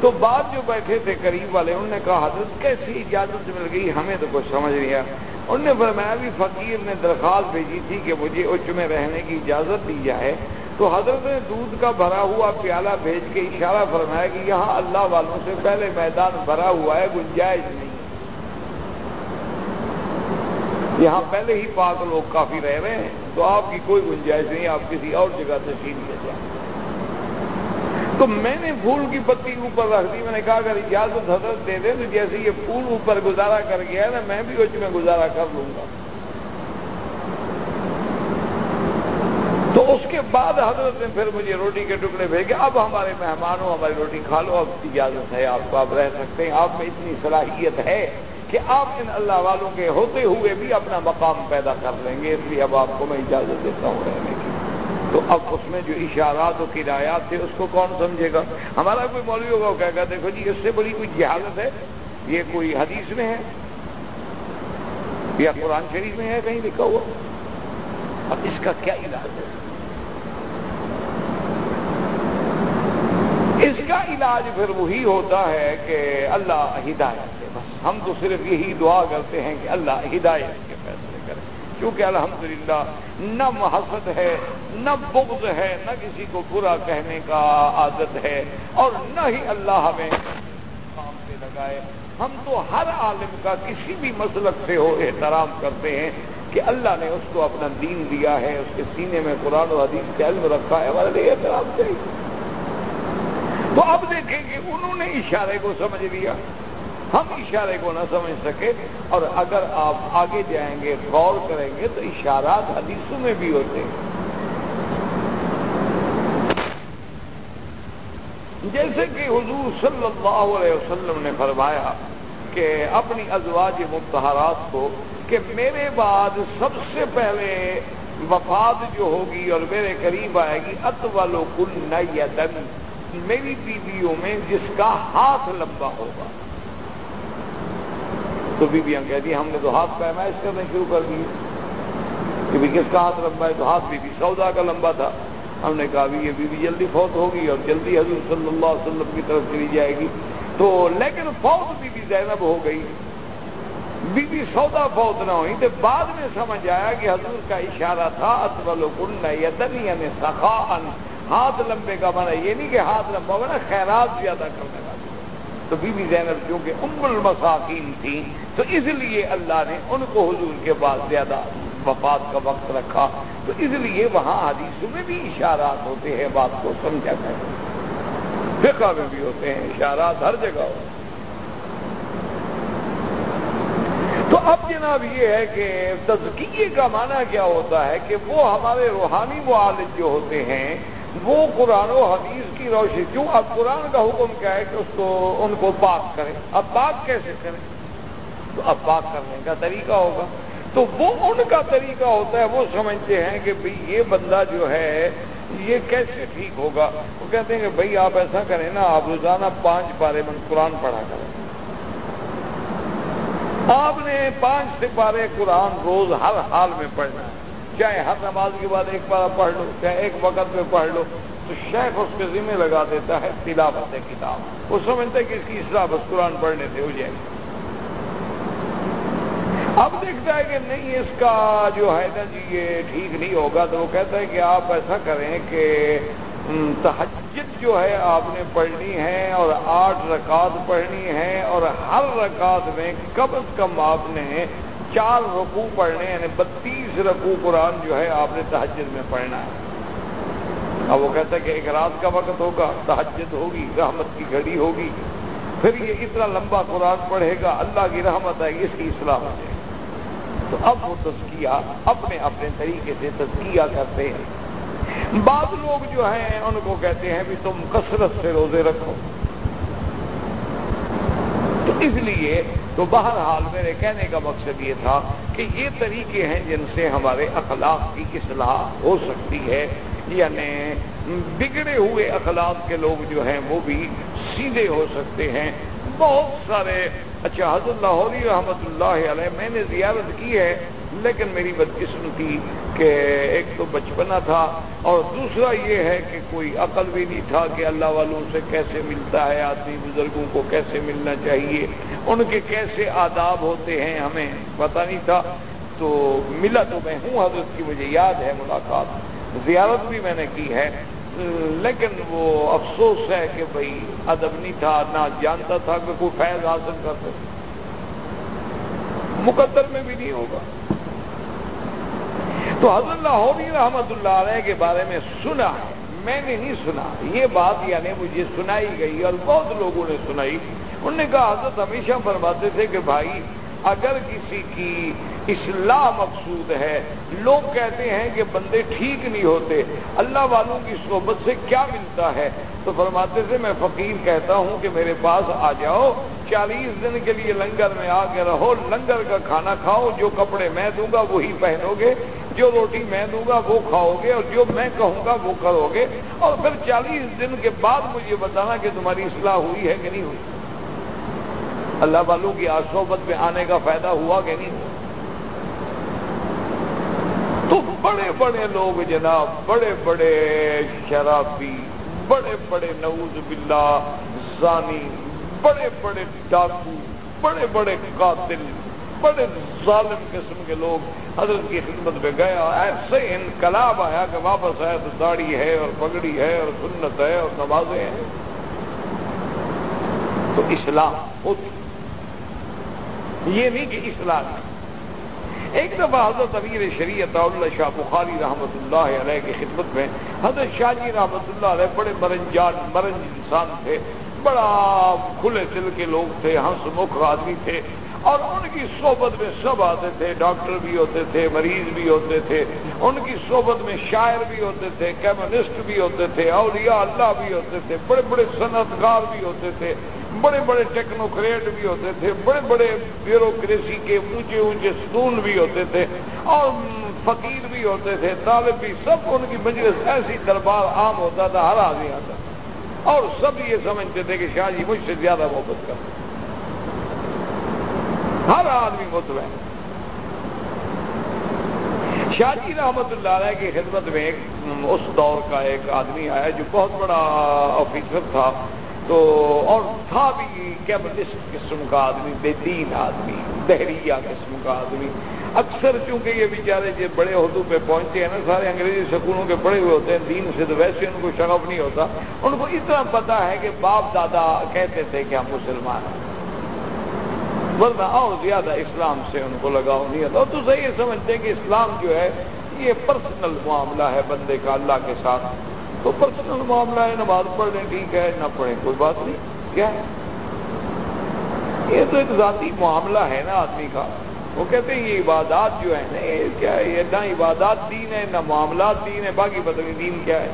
تو بعد جو بیٹھے تھے قریب والے، انہوں نے کہا، حضرت کیسی اجازت مل گئی؟ ہمیں تو کچھ سمجھ نہیں آیا۔ انہوں نے فرمایا بھی فقیر نے درخواست بھیجی تھی کہ مجھے اچ میں رہنے کی اجازت دی جائے۔ تو حضرت نے دودھ کا بھرا ہوا پیالہ بھیج کے اشارہ فرمایا کہ یہاں اللہ والوں سے پہلے میدان بھرا ہوا ہے، گنجائش نہیں۔ یہاں پہلے ہی پاک لوگ کافی رہ رہے ہیں، تو آپ کی کوئی گنجائش نہیں، آپ کسی اور جگہ سے سین لے جائیں۔ تو میں نے پھول کی پتی اوپر رکھ دی، میں نے کہا اگر اجازت حضرت دے دیں تو جیسے یہ پھول اوپر گزارا کر گیا ہے نا، میں بھی اچ میں گزارا کر لوں گا۔ تو اس کے بعد حضرت نے پھر مجھے روٹی کے ٹکڑے بھیجے، اب ہمارے مہمان ہو ہماری روٹی کھا لو، اب اجازت ہے، آپ کو آپ رہ سکتے ہیں، آپ میں اتنی صلاحیت ہے۔ کہ آپ ان اللہ والوں کے ہوتے ہوئے بھی اپنا مقام پیدا کر لیں گے، اس لیے اب آپ کو میں اجازت دیتا ہوں رہنے کی۔ تو اب اس میں جو اشارات و کرایات تھے، اس کو کون سمجھے گا؟ ہمارا کوئی مولوی ہوگا وہ کہے گا، دیکھو جی اس سے بڑی کوئی جہالت ہے؟ یہ کوئی حدیث میں ہے؟ یا قرآن شریف میں ہے کہیں لکھا ہوا؟ اب اس کا کیا علاج ہے؟ اس کا علاج پھر وہی ہوتا ہے کہ اللہ ہدایت دے۔ ہم تو صرف یہی دعا کرتے ہیں کہ اللہ ہدایت کے فیصلے کرے۔ کیونکہ الحمدللہ نہ محسد ہے، نہ بغض ہے، نہ کسی کو برا کہنے کا عادت ہے اور نہ ہی اللہ ہمیں کام سے لگائے۔ ہم تو ہر عالم کا کسی بھی مسلک سے ہو احترام کرتے ہیں کہ اللہ نے اس کو اپنا دین دیا ہے، اس کے سینے میں قرآن و حدیث کے علم رکھا ہے، ہمارے لیے احترام چاہیے۔ تو اب دیکھیں کہ انہوں نے اشارے کو سمجھ لیا۔ ہم اشارے کو نہ سمجھ سکے اور اگر آپ آگے جائیں گے، غور کریں گے تو اشارات حدیثوں میں بھی ہوتے ہیں۔ جیسے کہ حضور صلی اللہ علیہ وسلم نے فرمایا کہ اپنی ازواج متحرات کو کہ میرے بعد سب سے پہلے وفات جو ہوگی اور میرے قریب آئے گی ات والو کل دن میری بیویوں میں جس کا ہاتھ لمبا ہوگا۔ تو بیویاں کہتی ہم نے تو ہاتھ پیمائش کرنے شروع کر دی کہ بھی کس کا ہاتھ لمبا ہے؟ تو ہاتھ بی بی، سودا کا لمبا تھا۔ ہم نے کہا بھی یہ بیوی جلدی فوت ہوگی اور جلدی حضور صلی اللہ علیہ وسلم کی طرف چلی جائے گی۔ تو لیکن فوت بی بی زینب ہو گئی۔ بی بی سودا فوت نہ ہوئی، تو بعد میں سمجھ آیا کہ حضور کا اشارہ تھا اتبل کنڈ یدن یعنی سخا ہاتھ لمبے کا بنا، یہ نہیں کہ ہاتھ لمبا بنا، خیرات زیادہ کرنے والی تو بی بی زینب کیونکہ ام المساکین تھی، تو اس لیے اللہ نے ان کو حضور کے بعد زیادہ وفات کا وقت رکھا۔ تو اس لیے وہاں حدیثوں میں بھی اشارات ہوتے ہیں، بات کو سمجھا کر۔ فقہ میں بھی ہوتے ہیں، اشارات ہر جگہ ہوتے تو اب جناب یہ ہے کہ تزکیے کا معنی کیا ہوتا ہے کہ وہ ہمارے روحانی معالج جو ہوتے ہیں وہ قرآن و حدیث کی روشنی کیوں اب قرآن کا حکم کیا ہے کہ اس کو ان کو پاک کریں؟ اب پاک کیسے کریں؟ تو اب پاک کرنے کا طریقہ ہوگا۔ تو وہ ان کا طریقہ ہوتا ہے، وہ سمجھتے ہیں کہ بھئی یہ بندہ جو ہے، یہ کیسے ٹھیک ہوگا؟ وہ کہتے ہیں کہ بھئی آپ ایسا کریں نا، آپ روزانہ پانچ بارے من قرآن پڑھا کریں۔ آپ نے پانچ سپارے قرآن روز ہر حال میں پڑھنا ہے۔ چاہے ہر نماز کے بعد ایک بار پڑھ لو، چاہے ایک وقت میں پڑھ لو، تو شیخ اس کے ذمہ لگا دیتا ہے تلاوت کتاب۔ وہ سمجھتا ہے کہ اس کی اصلاح بس قرآن پڑھنے سے ہو جائے گی۔ اب دیکھتا ہے کہ نہیں، اس کا جو ہے نا جی یہ ٹھیک نہیں ہوگا، تو وہ کہتا ہے کہ آپ ایسا کریں کہ تحجد جو ہے آپ نے پڑھنی ہے اور آٹھ رکعت پڑھنی ہے اور ہر رکعت میں کم از کم آپ نے چار رکوع پڑھنے یعنی بتیس رکوع قرآن جو ہے آپ نے تحجد میں پڑھنا ہے۔ اب وہ کہتا ہے کہ ایک رات کا وقت ہوگا تحجد ہوگی، رحمت کی گھڑی ہوگی، پھر یہ اتنا لمبا قرآن پڑھے گا، اللہ کی رحمت ہے اس کی اصلاح ہو جائے تو اب وہ تزکیہ اپنے اپنے طریقے سے تزکیہ کرتے ہیں۔ بعض لوگ جو ہیں، ان کو کہتے ہیں بھی تم کثرت سے روزے رکھو۔ تو اس لیے تو بہرحال میرے کہنے کا مقصد یہ تھا کہ یہ طریقے ہیں جن سے ہمارے اخلاق کی اصلاح ہو سکتی ہے۔ یعنی بگڑے ہوئے اخلاق کے لوگ جو ہیں وہ بھی سیدھے ہو سکتے ہیں۔ بہت سارے اچھا حضرت لاہوری رحمت اللہ علیہ، میں نے زیارت کی ہے، لیکن میری بدقسمتی کہ ایک تو بچپنا تھا اور دوسرا یہ ہے کہ کوئی عقل بھی نہیں تھا کہ اللہ والوں سے کیسے ملتا ہے، آدمی بزرگوں کو کیسے ملنا چاہیے۔ ان کے کیسے آداب ہوتے ہیں ہمیں پتہ نہیں تھا۔ تو ملا تو میں ہوں، حضرت کی مجھے یاد ہے، ملاقات زیارت بھی میں نے کی ہے۔ لیکن وہ افسوس ہے کہ بھائی ادب نہیں تھا، نہ جانتا تھا کہ کوئی فیض حاصل کر سکے۔ مقدر میں بھی نہیں ہوگا۔ تو حضرت اللہ رحمت اللہ علیہ کے بارے میں سنا ہے۔ میں نے نہیں سنا۔ یہ بات یعنی مجھے سنائی گئی اور بہت لوگوں نے سنائی۔ انہوں نے کہا حضرت ہمیشہ فرماتے تھے کہ بھائی، اگر کسی کی اصلاح مقصود ہے، لوگ کہتے ہیں کہ بندے ٹھیک نہیں ہوتے، اللہ والوں کی صحبت سے کیا ملتا ہے؟ تو فرماتے تھے، میں فقیر کہتا ہوں کہ میرے پاس آ جاؤ، چالیس دن کے لیے لنگر میں آ کے رہو، لنگر کا کھانا کھاؤ، جو کپڑے میں دوں گا وہی پہنو گے، جو روٹی میں دوں گا وہ کھاؤ گے، اور جو میں کہوں گا وہ کرو گے۔ اور پھر چالیس دن کے بعد مجھے بتانا کہ تمہاری اصلاح ہوئی ہے کہ نہیں ہوئی۔ اللہ والوں کی آسوبت میں آنے کا فائدہ ہوا کہ نہیں تو بڑے بڑے لوگ جناب، بڑے بڑے شرابی، بڑے بڑے نعوذ باللہ، زانی، بڑے بڑے ڈاکو، بڑے بڑے قاتل، بڑے ظالم قسم کے لوگ حضرت کی خدمت میں گیا ایسے انقلاب آیا کہ واپس آیا تو داڑھی ہے اور پگڑی ہے اور سنت ہے اور نمازیں ہیں۔ تو اسلام ہوتی یہ نہیں کہ اسلام ایک دفعہ حضرت امیر شریعت اللہ شاہ بخاری رحمۃ اللہ علیہ کی خدمت میں حضرت شاہ جی رحمۃ اللہ علیہ بڑے مرنجان، مرنج انسان تھے، بڑا کھلے دل کے لوگ تھے، ہنس مکھ آدمی تھے۔ اور ان کی صحبت میں سب آتے تھے، ڈاکٹر بھی ہوتے تھے، مریض بھی ہوتے تھے۔ ان کی صحبت میں شاعر بھی ہوتے تھے کیمونسٹ بھی ہوتے تھے، اولیاء اللہ بھی ہوتے تھے، بڑے بڑے صنعتکار بھی ہوتے تھے۔ بڑے بڑے ٹیکنوکریٹ بھی ہوتے تھے، بڑے بڑے بیوروکریسی کے اونچے اونچے ستون بھی ہوتے تھے، اور فقیر بھی ہوتے تھے، طالب بھی، سب ان کی مجلس ایسی دربار عام ہوتا تھا، ہر آدمی آتا اور سب یہ سمجھتے تھے کہ شاہ جی مجھ سے زیادہ محبت کرتے ہر آدمی مطمئن۔ شاہ جی رحمت اللہ علیہ کی خدمت میں ایک، اس دور کا ایک آدمی آیا جو بہت بڑا آفیسر تھا۔ تو اور تھا بھی کیبلسٹ قسم کا آدمی، بے دین آدمی، دہریہ قسم کا آدمی۔ اکثر چونکہ یہ بیچارے جو بڑے عہدوں پہ پہنچے ہیں نا، سارے انگریزی سکولوں کے پڑے ہوئے ہوتے ہیں، دین سے تو ویسے ان کو شغف نہیں ہوتا۔ ان کو اتنا پتا ہے کہ باپ، دادا کہتے تھے کہ ہم مسلمان ہیں۔ ورنہ اور زیادہ اسلام سے ان کو لگاؤ نہیں ہوتا۔ تو صحیح سمجھتے ہیں کہ اسلام جو ہے، یہ پرسنل معاملہ ہے بندے کا اللہ کے ساتھ۔ تو پرسنل معاملہ ہے، نماز پڑھ لیں، ٹھیک ہے، نہ پڑھیں، کوئی بات نہیں، کیا ہے؟ یہ تو ایک ذاتی معاملہ ہے نا آدمی کا۔ وہ کہتے ہیں یہ عبادات جو ہے نا، یہ کیا ہے؟ یہ نہ عبادات دین ہے نہ معاملات دین ہے باقی بدلی دین کیا ہے؟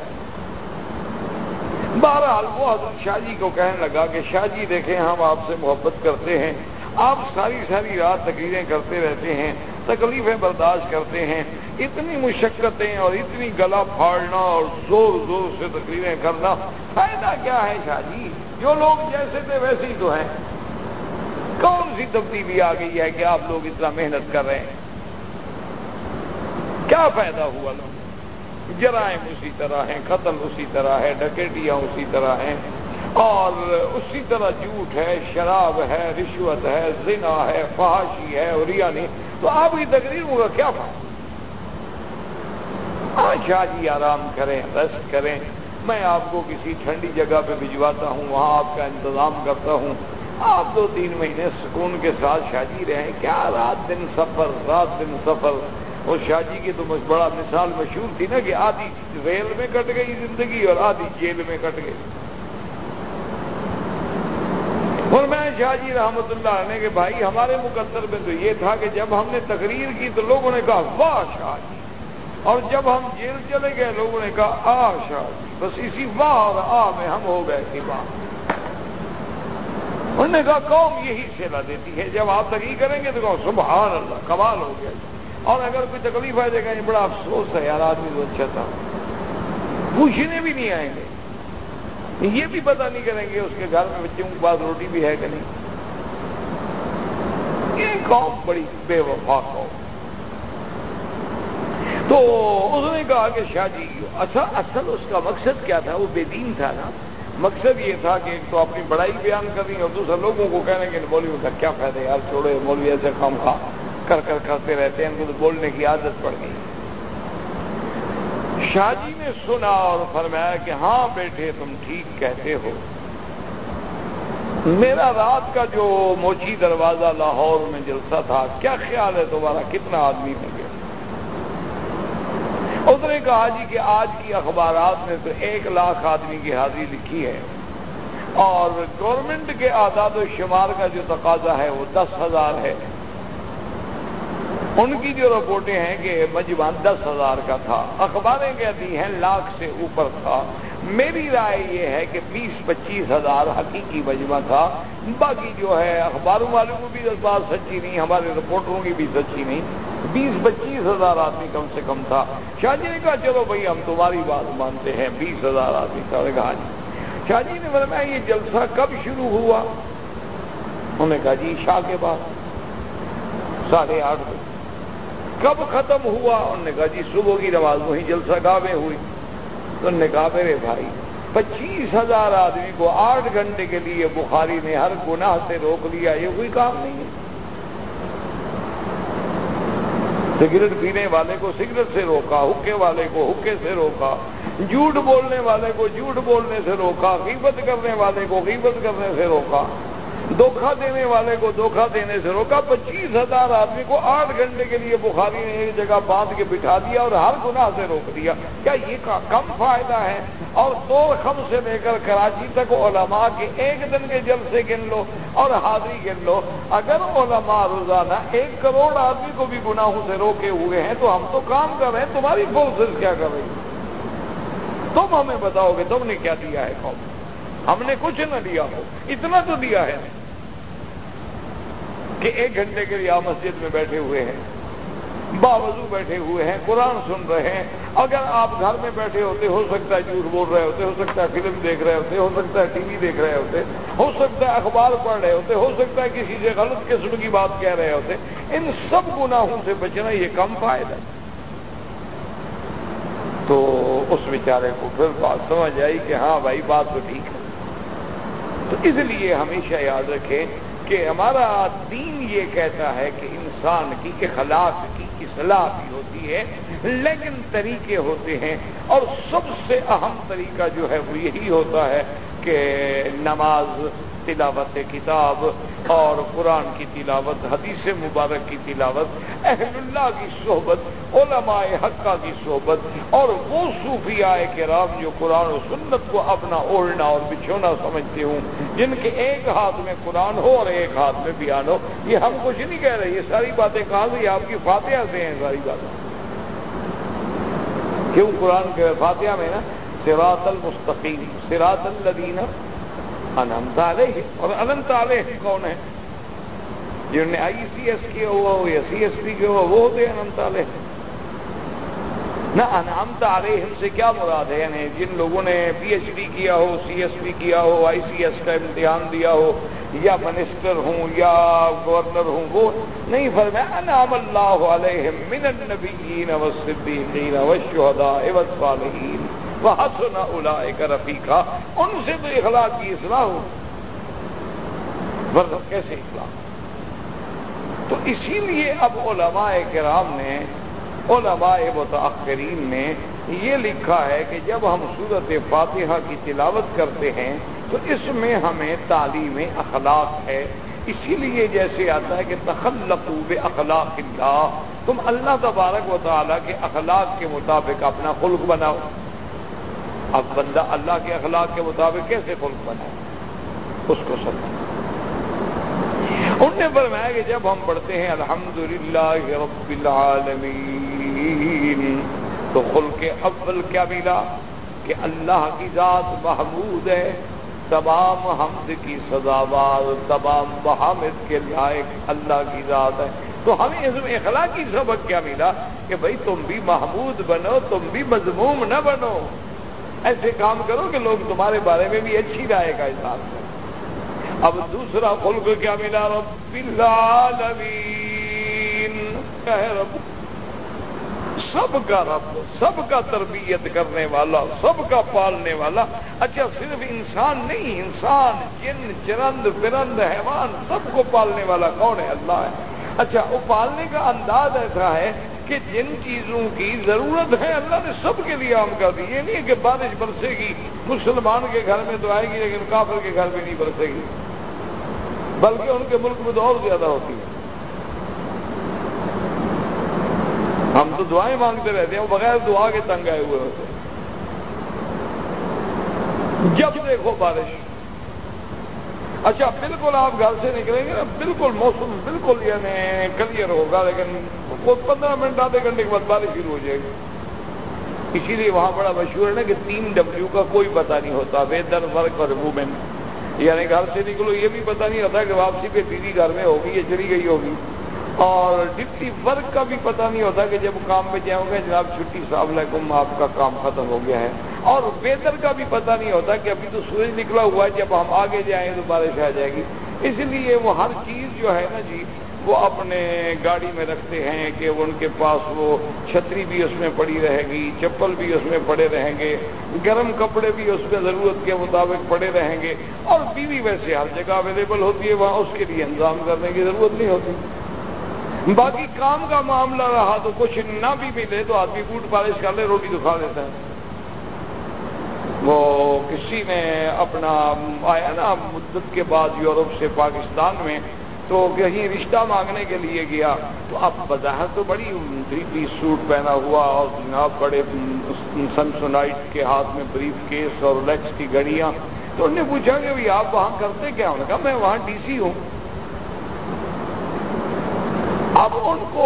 بہرحال وہ حضرت شاہ جی کو کہنے لگا کہ شاہ جی دیکھیں، ہم آپ سے محبت کرتے ہیں، آپ ساری ساری رات تقریریں کرتے رہتے ہیں تکلیفیں برداشت کرتے ہیں، اتنی مشقتیں اور اتنی گلا پھاڑنا اور زور زور سے تقریریں کرنا، فائدہ کیا ہے شاہ جی جو لوگ جیسے تھے ویسے ہی تو ہیں۔ کون سی تبدیلی آ گئی ہے کہ آپ لوگ اتنا محنت کر رہے ہیں؟ کیا فائدہ ہوا لوگ جرائم اسی طرح ہیں، قتل اسی طرح ہے ڈکیٹیاں اسی طرح ہیں۔ اور اسی طرح جھوٹ ہے، شراب ہے، رشوت ہے، زنا ہے، فحاشی ہے، اور نہیں تو آپ کی تقریروں کا کیا فائدہ ہاں شاہ جی آرام کریں ریسٹ کریں۔ میں آپ کو کسی ٹھنڈی جگہ پہ بھجواتا ہوں، وہاں آپ کا انتظام کرتا ہوں۔ آپ دو تین مہینے سکون کے ساتھ شادی رہے کیا رات دن سفر، رات دن سفر؟ اور شاہ جی کی تو بڑا مثال مشہور تھی نا کہ آدھی ریل میں کٹ گئی زندگی اور آدھی جیل میں کٹ گئی۔ اور میں شاہ جی رحمت اللہ علیہ کہ بھائی ہمارے مقدر میں تو یہ تھا کہ جب ہم نے تقریر کی تو لوگوں نے کہا، واہ شاہ جی۔ اور جب ہم جیل چلے گئے، لوگوں نے کہا، آ شاہ جی بس اسی واہ اور آ میں ہم ہو گئے کہ واہ انہوں نے کہا، قوم یہی سیلا دیتی ہے۔ جب آپ تقریر کریں گے تو کہو، سبحان اللہ، کمال ہو گیا۔ اور اگر کوئی تکلیف آئے گا یہ بڑا افسوس ہے، یار، آدمی تو اچھا تھا۔ پوچھنے بھی نہیں آئیں گے۔ یہ بھی پتا نہیں کریں گے اس کے گھر میں بچوں کے پاس روٹی بھی ہے کہ نہیں۔ یہ قوم بڑی بے وفا قوم۔ تو اس نے کہا کہ شاہ جی اچھا اصل اس کا مقصد کیا تھا؟ وہ بے دین تھا نا۔ مقصد یہ تھا کہ ایک تو اپنی بڑائی بیان کرنی اور دوسرے لوگوں کو کہنے کہ مولوی کا کیا فائدہ یار چھوڑے مولوی ایسے کام کھا کر کر کرتے رہتے ہیں، ان کو تو بولنے کی عادت پڑ گئی۔ شاہ جی نے سنا اور فرمایا کہ ہاں بیٹے، تم ٹھیک کہتے ہو۔ میرا رات کا جو موچی دروازہ لاہور میں جلسہ تھا، کیا خیال ہے تمہارا؟ کتنا آدمی ہوں گے؟ اس نے کہا جی کہ آج کی اخبارات میں تو ایک لاکھ آدمی کی حاضری لکھی ہے۔ اور گورنمنٹ کے آزاد و شمار کا جو تقاضا ہے وہ دس ہزار ہے۔ ان کی جو رپورٹیں ہیں کہ مجموعہ دس ہزار کا تھا، اخباریں کہتی ہیں لاکھ سے اوپر تھا۔ میری رائے یہ ہے کہ بیس پچیس ہزار حقیقی مجمع تھا۔ باقی جو ہے اخباروں والوں کو بھی بات سچی نہیں، ہمارے رپورٹروں کی بھی سچی نہیں۔ بیس پچیس ہزار آدمی کم سے کم تھا۔ شاہ جی نے کہا، چلو بھائی، ہم تمہاری بات مانتے ہیں، بیس ہزار آدمی تھا۔ کہا ہاں جی۔ شاہ جی نے بولا یہ جلسہ کب شروع ہوا؟ انہوں نے کہا جی شاہ کے بعد۔ ساڑھے آٹھ بجے کب ختم ہوا؟ انہوں نے کہا جی صبح کی نماز وہی جلسہ گاہ میں ہوئی۔ تو انہوں نے کہا، میرے بھائی، پچیس ہزار آدمی کو آٹھ گھنٹے کے لیے بخاری نے ہر گناہ سے روک لیا، یہ کوئی کام نہیں ہے۔ سگریٹ پینے والے کو سگریٹ سے روکا، حکے والے کو حکے سے روکا، جھوٹ بولنے والے کو جھوٹ بولنے سے روکا، غیبت کرنے والے کو غیبت کرنے سے روکا۔ دھوکھا دینے والے کو دھوکھا دینے سے روکا، پچیس ہزار آدمی کو آٹھ گھنٹے کے لیے بخاری نے ایک جگہ باندھ کے بٹھا دیا اور ہر گناہ سے روک دیا۔ کیا یہ کم فائدہ ہے؟ اور دو خم سے لے کر کراچی تک علماء کے ایک دن کے جل سے گن لو اور حاضری گن لو۔ اگر علماء روزانہ ایک کروڑ آدمی کو بھی گناہوں سے روکے ہوئے ہیں تو ہم تو کام کر رہے ہیں، تمہاری فورسز کیا کر رہی تم ہمیں بتاؤ گے تم نے کیا دیا ہے قوم؟ ہم نے کچھ نہ لیا ہو، اتنا تو دیا ہے۔ کہ ایک گھنٹے کے لیے آپ مسجد میں بیٹھے ہوئے ہیں، باوضو بیٹھے ہوئے ہیں، قرآن سن رہے ہیں۔ اگر آپ گھر میں بیٹھے ہوتے، ہو سکتا ہے جھوٹ بول رہے ہوتے، ہو سکتا ہے فلم دیکھ رہے ہوتے، ہو سکتا ہے ٹی وی دیکھ رہے ہوتے، ہو سکتا ہے اخبار پڑھ رہے ہوتے، ہو سکتا ہے کسی سے غلط قسم کی بات کہہ رہے ہوتے۔ ان سب گناہوں سے بچنا یہ کم فائدہ تو اس بیچارے کو پھر بات سمجھ آئی کہ ہاں بھائی، بات تو ٹھیک ہے۔ تو اس لیے ہمیشہ یاد رکھیں کہ ہمارا دین یہ کہتا ہے کہ انسان کی اخلاق کی اصلاح بھی ہوتی ہے، لیکن طریقے ہوتے ہیں۔ اور سب سے اہم طریقہ جو ہے وہ یہی ہوتا ہے کہ نماز، تلاوت، کتاب اور قرآن کی تلاوت، حدیث مبارک کی تلاوت، اہل اللہ کی صحبت، علماء حقہ کی صحبت، اور وہ صوفی آئے کے رام جو قرآن و سنت کو اپنا اوڑھنا اور بچھونا سمجھتے ہوں، جن کے ایک ہاتھ میں قرآن ہو اور ایک ہاتھ میں بیان ہو، یہ ہم کچھ نہیں کہہ رہے، یہ ساری باتیں کہاں سے آپ کی فاتحہ سے ہیں ساری باتیں۔ کیوں قرآن کے فاتحہ میں نا؟ سراط المستقیم سراط الدین اننت علیہ اور اننت علیہ کون ہے؟ جنہوں نے آئی سی ایس کیا ہوا ہو یا سی ایس پی کیا ہوا وہ ہوتے اننت علیہ نہ انعامت علیہم سے کیا مراد ہے؟ یعنی جن لوگوں نے پی ایچ ڈی کیا ہو، سی ایس پی کیا ہو، آئی سی ایس کا امتحان دیا ہو، یا منسٹر ہوں، یا گورنر ہوں، وہ نہیں فرمایا انعام اللہ علیہم من النبیین والصدیقین والشہداء والصالحین۔ وحسن اولئک رفیقا، ان سے تو اخلاق کی اصلاح ہو۔ ورنہ کیسے اخلاق تو اسی لیے اب علماء کرام نے، علماء متاخرین نے یہ لکھا ہے کہ جب ہم صورت فاتحہ کی تلاوت کرتے ہیں، تو اس میں ہمیں تعلیم اخلاق ہے۔ اسی لیے جیسے آتا ہے کہ تخلقو بے اخلاق اللہ، تم اللہ تبارک و تعالیٰ کے اخلاق کے مطابق اپنا خلق بناؤ۔ اب بندہ اللہ کے اخلاق کے مطابق کیسے خلق بنائے اس کو سمجھ ان نے فرمایا کہ جب ہم پڑھتے ہیں الحمد للہ رب العالمین، تو خلق اول کیا ملا؟ کہ اللہ کی ذات محمود ہے۔ تمام حمد کی سزاوار، تمام بحامد کے لائق اللہ کی ذات ہے۔ تو ہمیں اس میں اخلاقی سبق کیا ملا کہ بھائی تم بھی محمود بنو، تم بھی مضموم نہ بنو۔ ایسے کام کرو کہ لوگ تمہارے بارے میں بھی اچھی رائے کا اظہار کریں۔ اب دوسرا خلق کیا ملا رب العالمین؟ کیا رب، سب کا رب، سب کا تربیت کرنے والا، سب کا پالنے والا۔ اچھا صرف انسان نہیں، انسان، جن، چرند، پرند، حیوان، سب کو پالنے والا کون ہے؟ اللہ ہے۔ اچھا وہ پالنے کا انداز ایسا ہے کہ جن چیزوں کی ضرورت ہے اللہ نے سب کے لیے عام کر دی۔ یہ نہیں ہے کہ بارش برسے گی، مسلمان کے گھر میں تو آئے گی لیکن کافر کے گھر میں نہیں برسے گی۔ بلکہ ان کے ملک میں تو اور زیادہ ہوتی ہے۔ ہم تو دعائیں مانگتے رہتے ہیں، وہ بغیر دعا کے تنگ آئے ہوئے ہوتے جب دیکھو بارش اچھا بالکل آپ گھر سے نکلیں گے نا، بالکل موسم بالکل یعنی کلیئر ہوگا، لیکن وہ پندرہ منٹ، آدھے گھنٹے کے بعد بارش شروع ہو جائے گی۔ اسی لیے وہاں بڑا مشہور ہے نا کہ تین ڈبلو کا کوئی پتہ نہیں ہوتا ویدر ورک اور وومین یعنی گھر سے نکلو، یہ بھی پتہ نہیں ہوتا کہ واپسی پہ بیوی گھر میں ہوگی یا چلی گئی ہوگی۔ اور ڈپٹی ورک کا بھی پتہ نہیں ہوتا کہ جب کام پہ جاؤں گے، جناب چھٹی صاحب علیکم، آپ کا کام ختم ہو گیا ہے۔ اور ویدر کا بھی پتہ نہیں ہوتا کہ ابھی تو سورج نکلا ہوا ہے، جب ہم آگے جائیں تو بارش آ جائے گی۔ اس لیے وہ ہر چیز جو ہے نا جی وہ اپنے گاڑی میں رکھتے ہیں کہ ان کے پاس وہ چھتری بھی اس میں پڑی رہے گی، چپل بھی اس میں پڑے رہیں گے، گرم کپڑے بھی اس میں ضرورت کے مطابق پڑے رہیں گے۔ اور بیوی ویسے ہر جگہ اویلیبل ہوتی ہے، وہاں اس کے لیے انتظام کرنے کی ضرورت نہیں ہوتی۔ باقی کام کا معاملہ رہا تو کچھ نہ بھی ملے تو آدمی بوٹ پالش کر لے، روٹی تو کھا لیتا ہے۔ وہ کسی نے اپنا آیا نا مدت کے بعد یورپ سے پاکستان میں، تو کہیں رشتہ مانگنے کے لیے گیا۔ تو اب بظاہر تو بڑی تھری پیس سوٹ پہنا ہوا اور جناب بڑے سنسونائٹ کے ہاتھ میں بریف کیس اور لیکس کی گھڑیاں۔ تو انہوں نے پوچھا کہ آپ وہاں کرتے کیا؟ انہوں نے کہا میں وہاں ڈی سی ہوں۔ اب ان کو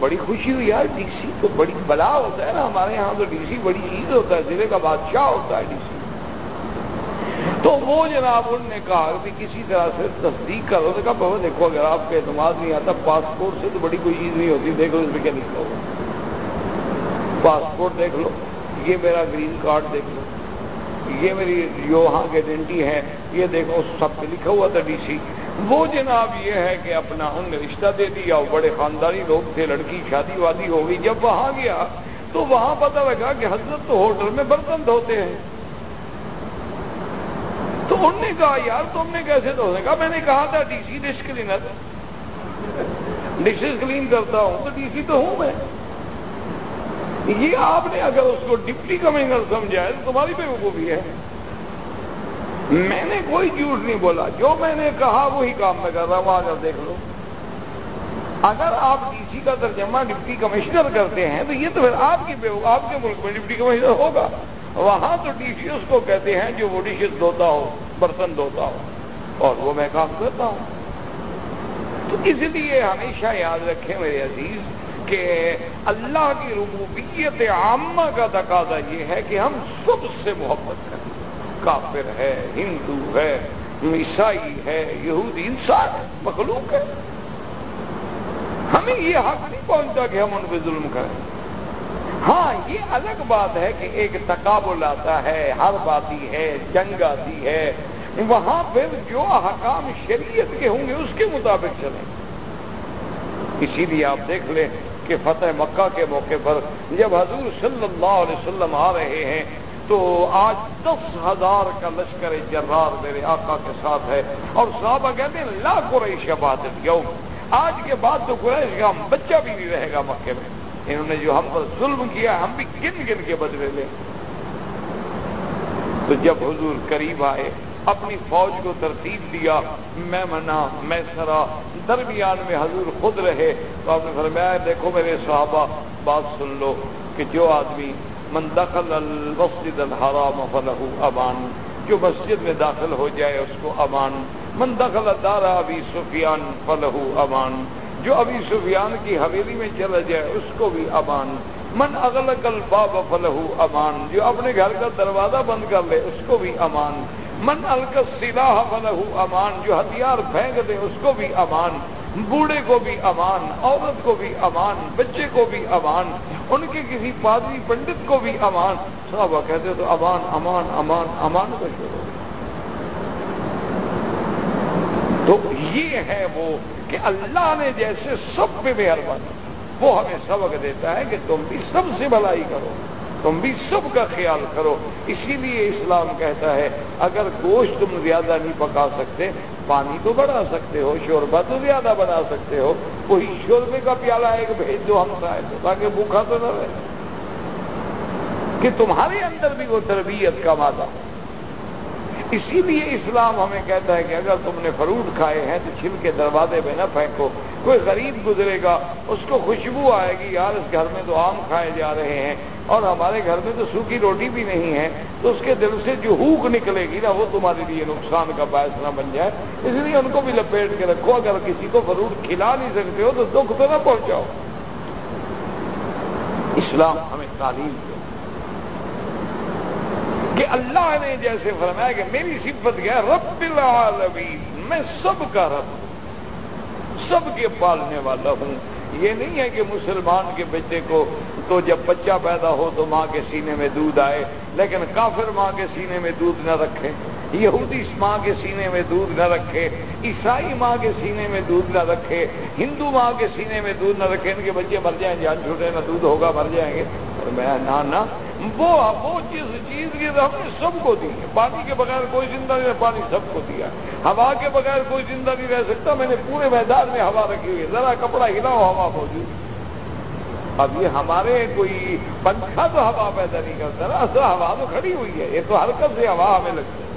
بڑی خوشی ہوئی یار ڈی سی تو بڑی بلا ہوتا ہے نا، ہمارے یہاں تو ڈی سی بڑی چیز ہوتا ہے، ضلع کا بادشاہ ہوتا ہے ڈی سی تو وہ جناب انہوں نے کہا کہ کسی طرح سے تصدیق کرو، تو کہا بابا دیکھو، اگر آپ کے اعتماد نہیں آتا، پاسپورٹ سے تو بڑی کوئی چیز نہیں ہوتی دیکھو اس میں کیا لکھا پاسپورٹ دیکھ لو، یہ میرا گرین کارڈ دیکھ لو، یہ میری جو وہاں کی آئیڈینٹی ہے یہ دیکھو، سب پہ لکھا ہوا تھا ڈی سی وہ جناب یہ ہے کہ اپنا ان نے رشتہ دے دیا بڑے خاندانی لوگ تھے، لڑکی شادی وادی ہو گئی۔ جب وہاں گیا تو وہاں پتہ لگا کہ حضرت تو ہوٹل میں برتن دھوتے ہیں۔ تو انہوں نے کہا، یار، تم نے کیسے تو کہا، میں نے کہا تھا D C dish cleaner dishes clean کرتا ہوں، تو ڈی سی تو ہوں میں۔ یہ آپ نے اگر اس کو ڈپٹی کمنگر سمجھا ہے تو تمہاری پہ وہ بھی ہے۔ میں نے کوئی جھوٹ نہیں بولا۔ جو میں نے کہا وہی کام میں کر رہا ہوں آ کر دیکھ لو۔ اگر آپ ڈی سی کا ترجمہ ڈپٹی کمشنر کرتے ہیں، تو یہ تو پھر آپ کی آپ کے ملک میں ڈپٹی کمشنر ہوگا۔ وہاں تو ڈی سی اس کو کہتے ہیں جو وہ ڈشز دھوتا ہو برتن دھوتا ہو۔ اور وہ میں کام کرتا ہوں۔ تو اس لیے ہمیشہ یاد رکھیں میرے عزیز، کہ اللہ کی ربوبیت عامہ کا تقاضا یہ ہے کہ ہم سب سے محبت کریں۔ کافر ہے، ہندو ہے، عیسائی ہے، یہودی انسان ہے، مخلوق ہے۔ ہمیں یہ حق نہیں پہنچتا کہ ہم ان پہ ظلم کریں۔ ہاں یہ الگ بات ہے کہ ایک تقابل آتا ہے، ہر باتی ہے، جنگ آتی ہے، وہاں پھر جو حکام شریعت کے ہوں گے اس کے مطابق چلیں۔ اسی لیے آپ دیکھ لیں کہ فتح مکہ کے موقع پر جب حضور صلی اللہ علیہ وسلم آ رہے ہیں تو آج دس ہزار کا لشکر جرار میرے آقا کے ساتھ ہے اور صحابہ کہتے ہیں لا قریش بات یوم۔ آج کے بعد تو قریش کا بچہ بھی نہیں رہے گا مکے میں۔ انہوں نے جو ہم پر ظلم کیا، ہم بھی گن گن کے بدلے لیں۔ تو جب حضور قریب آئے، اپنی فوج کو ترتیب دیا، میں منا، میں سرا، درمیان میں حضور خود رہے، تو آپ نے فرمایا، دیکھو میرے صحابہ، بات سن لو کہ جو آدمی من دخل المسجد الحرام فلح امان، جو مسجد میں داخل ہو جائے اس کو امان۔ من دخل دارا ابھی سفیان فلح امان، جو ابھی سفیان کی حویلی میں چلا جائے اس کو بھی امان۔ من اغل کل باب امان، جو اپنے گھر کا دروازہ بند کر لے اس کو بھی امان۔ من الکس سلاح فلح امان، جو ہتھیار پھینک دے اس کو بھی امان۔ بوڑھے کو بھی امان، عورت کو بھی امان، بچے کو بھی امان، ان کے کسی پادری پنڈت کو بھی امان۔ صحابہ کہتے تو امان امان امان امان کا شروع تو یہ ہے وہ کہ اللہ نے جیسے سب پہ مہربانی، وہ ہمیں سبق دیتا ہے کہ تم بھی سب سے بھلائی کرو۔ تم بھی سب کا خیال کرو، اسی لیے اسلام کہتا ہے، اگر گوشت تم زیادہ نہیں پکا سکتے، پانی تو بڑھا سکتے ہو، شوربہ تو زیادہ بنا سکتے ہو وہی شوربے کا پیالہ ایک بھیج دو ہم سائے تو تاکہ بھوکھا تو نہ رہے۔ کہ تمہارے اندر بھی وہ تربیت کا مادہ۔ اسی لیے اسلام ہمیں کہتا ہے کہ اگر تم نے فروٹ کھائے ہیں تو چھل کے دروازے میں نہ پھینکو، کوئی غریب گزرے گا، اس کو خوشبو آئے گی، یار اس گھر میں تو آم کھائے جا رہے ہیں اور ہمارے گھر میں تو سوکھی روٹی بھی نہیں ہے، تو اس کے دل سے جو ہوک نکلے گی نا، وہ تمہارے لیے نقصان کا باعث نہ بن جائے۔ اس لیے ان کو بھی لپیٹ کے رکھو۔ اگر کسی کو فروٹ کھلا نہیں سکتے ہو تو دکھ تو نہ پہنچاؤ۔ اسلام ہمیں تعلیم دے۔ کہ اللہ نے جیسے فرمایا کہ میری صفت کیا رب العالمین، میں سب کا رب سب کے پالنے والا ہوں۔ یہ نہیں ہے کہ مسلمان کے بچے کو تو جب بچہ پیدا ہو تو ماں کے سینے میں دودھ آئے، لیکن کافر ماں کے سینے میں دودھ نہ رکھے، یہودی ماں کے سینے میں دودھ نہ رکھے، عیسائی ماں کے سینے میں دودھ نہ رکھے، ہندو ماں کے سینے میں دودھ نہ رکھے، ان کے بچے مر جائیں، جان چھوٹے، نہ دودھ ہوگا، مر جائیں گے۔ میں نہ وہ وہ جس چیز کی ہم نے سب کو دی ہے۔ پانی کے بغیر کوئی زندہ نہیں پانی سب کو دیا۔ ہوا کے بغیر کوئی زندہ نہیں رہ سکتا۔ میں نے پورے میدان میں ہوا رکھی ہوئی ذرا کپڑا ہلاؤ، ہوا موجود۔ اب یہ ہمارے کوئی پنکھا تو ہوا پیدا نہیں کرتا نا اصل ہوا تو کھڑی ہوئی ہے۔ یہ تو حرکت سے ہوا ہمیں لگتی ہے۔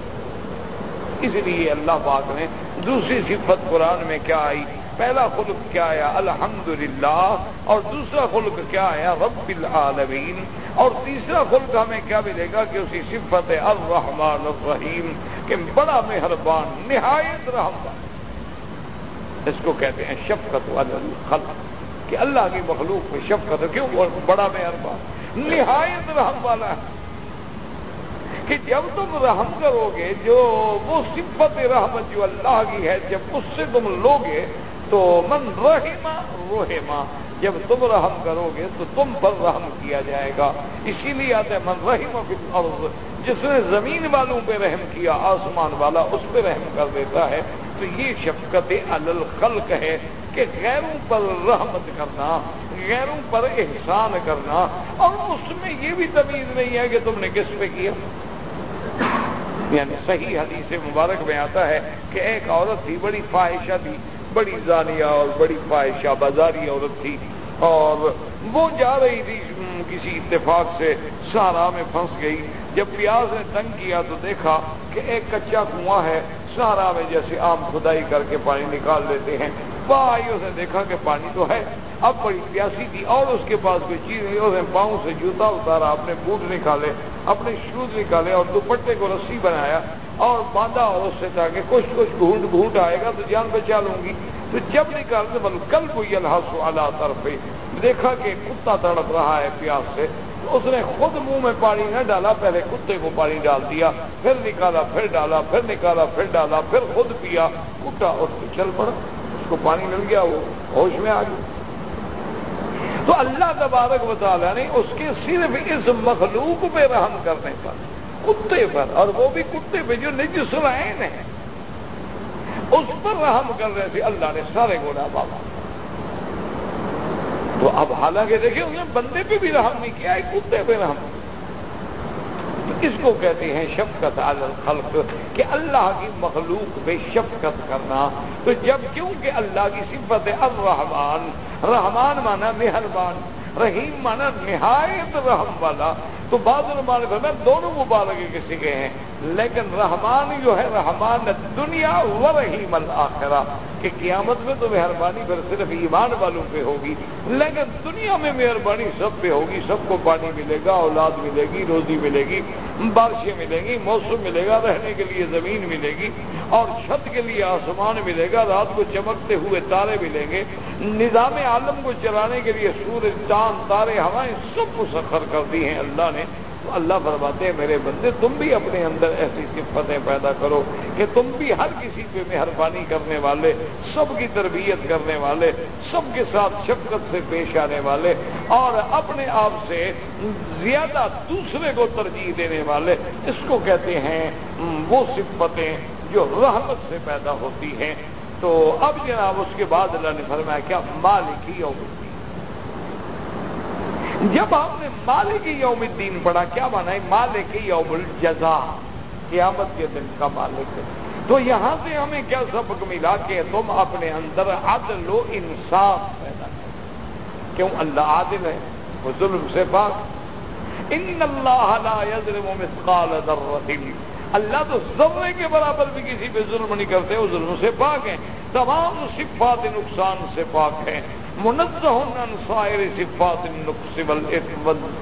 اس لیے اللہ پاک نے دوسری صفت قرآن میں کیا آئی؟ پہلا خلق کیا آیا الحمد اور دوسرا خلق کیا آیا رب العالمین. اور تیسرا خلق ہمیں کیا ملے گا کہ اسی صفت الرحمن الرحیم، کہ بڑا مہربان، نہایت رحمان اس کو کہتے ہیں شفقت الخلق کہ اللہ کی مخلوق میں شفقت کیوں؟ بڑا مہربان. نہایت رحم والا ہے. کہ جب تم رحم کرو گے، جو وہ صفت رحمت جو اللہ کی ہے، جب اس سے تم لوگے تو من رحما روحما جب تم رحم کرو گے تو تم پر رحم کیا جائے گا۔ اسی لیے آتے من رحم اور جس نے زمین والوں پہ رحم کیا، آسمان والا اس پہ رحم کر دیتا ہے۔ تو یہ شفقت الخلق ہے کہ غیروں پر رحمت کرنا، غیروں پر احسان کرنا۔ اور اس میں یہ بھی تمیز نہیں ہے کہ تم نے کس پہ کیا۔ یعنی صحیح حدیث مبارک میں آتا ہے کہ ایک عورت تھی، بڑی فواہشہ تھی۔ بڑی زانیہ اور بڑی خواہشہ بازاری عورت تھی اور وہ جا رہی تھی کسی اتفاق سے سہارا میں پھنس گئی۔ جب پیاز نے تنگ کیا تو دیکھا کہ ایک کچا کنواں ہے، سہارا میں جیسے عام کھدائی کر کے پانی نکال لیتے ہیں۔ بھائی، اس نے دیکھا کہ پانی تو ہے۔ اب بڑی پیاسی تھی اور اس کے پاس کوئی چیز نہیں، اس نے پاؤں سے جوتا اتارا، اپنے بوٹ نکالے، اپنے شوز نکالے اور دوپٹے کو رسی بنایا اور باندھا اور اس سے کہا کہ کچھ کچھ گھونٹ گھونٹ آئے گا تو جان بچا لوں گی۔ تو جب نکالتے بل کل کوئی الحاظ اللہ طرف دیکھا کہ کتا تڑپ رہا ہے پیاس سے۔ اس نے خود منہ میں پانی نہ ڈالا، پہلے کتے کو پانی ڈال دیا، پھر نکالا، پھر ڈالا، پھر نکالا، پھر ڈالا، پھر خود پیا، کتا اس کو چل پڑا، اس کو پانی مل گیا، وہ ہوش میں آ گیا۔ تو اللہ تبارک تعالیٰ نے اس کے صرف اس مخلوق پہ رحم کرنے پر، کتے پر، اور وہ بھی کتے پہ جو نج سلائن ہے اس پر رحم کر رہے تھے، اللہ نے سارے گوڑا بابا تو اب حالانکہ دیکھیں انہوں نے بندے پہ بھی رحم نہیں کیا، ایک کتے پہ رحم۔ تو اس کو کہتے ہیں شفقت الخلق، کہ اللہ کی مخلوق پہ شفقت کرنا۔ تو جب کیوں کہ اللہ کی صفت ہے الرحمان رحمان مانا مہربان۔ رحیم مانا نہایت رحم والا۔ تو بعض علماء نے دونوں مبارکے کسی کے ہیں، لیکن رحمان جو ہے، رحمان دنیا و رحیم الآخرہ کہ قیامت میں تو مہربانی پھر صرف ایمان والوں پہ ہوگی، لیکن دنیا میں مہربانی سب پہ ہوگی، سب کو پانی ملے گا، اولاد ملے گی، روزی ملے گی۔ بارشیں ملیں گی، موسم ملے گا، رہنے کے لیے زمین ملے گی، اور چھت کے لیے آسمان ملے گا، رات کو چمکتے ہوئے تارے ملیں گے۔ نظام عالم کو چلانے کے لیے سورج، چاند، تارے، ہوائیں سب کو سفر کر دی ہیں۔ اللہ نے تو اللہ فرماتے ہیں، میرے بندے، تم بھی اپنے اندر ایسی صفتیں پیدا کرو کہ تم بھی ہر کسی پہ مہربانی کرنے والے، سب کی تربیت کرنے والے، سب کے ساتھ شفقت سے پیش آنے والے اور اپنے آپ سے زیادہ دوسرے کو ترجیح دینے والے۔ اس کو کہتے ہیں وہ صفتیں جو رحمت سے پیدا ہوتی ہیں۔ تو اب جناب، اس کے بعد اللہ نے فرمایا، کیا مالکی اور جب آپ نے مالک یوم الدین پڑھا، کیا مانا ہے؟ مالک یوم الجزا، قیامت کے دن کا مالک تو یہاں سے ہمیں کیا سبق ملا کہ تم اپنے اندر عدل و انصاف پیدا کرو۔ کیوں؟ اللہ عادل ہے، وہ ظلم سے پاک۔ ان اللہ لا یظلم مثقال ذرہ۔ اللہ تو ذرے کے برابر بھی کسی پہ ظلم نہیں کرتے، وہ ظلم سے پاک ہیں۔ تمام صفات نقصان سے پاک ہیں۔ منزہ عن سائر صفات النقص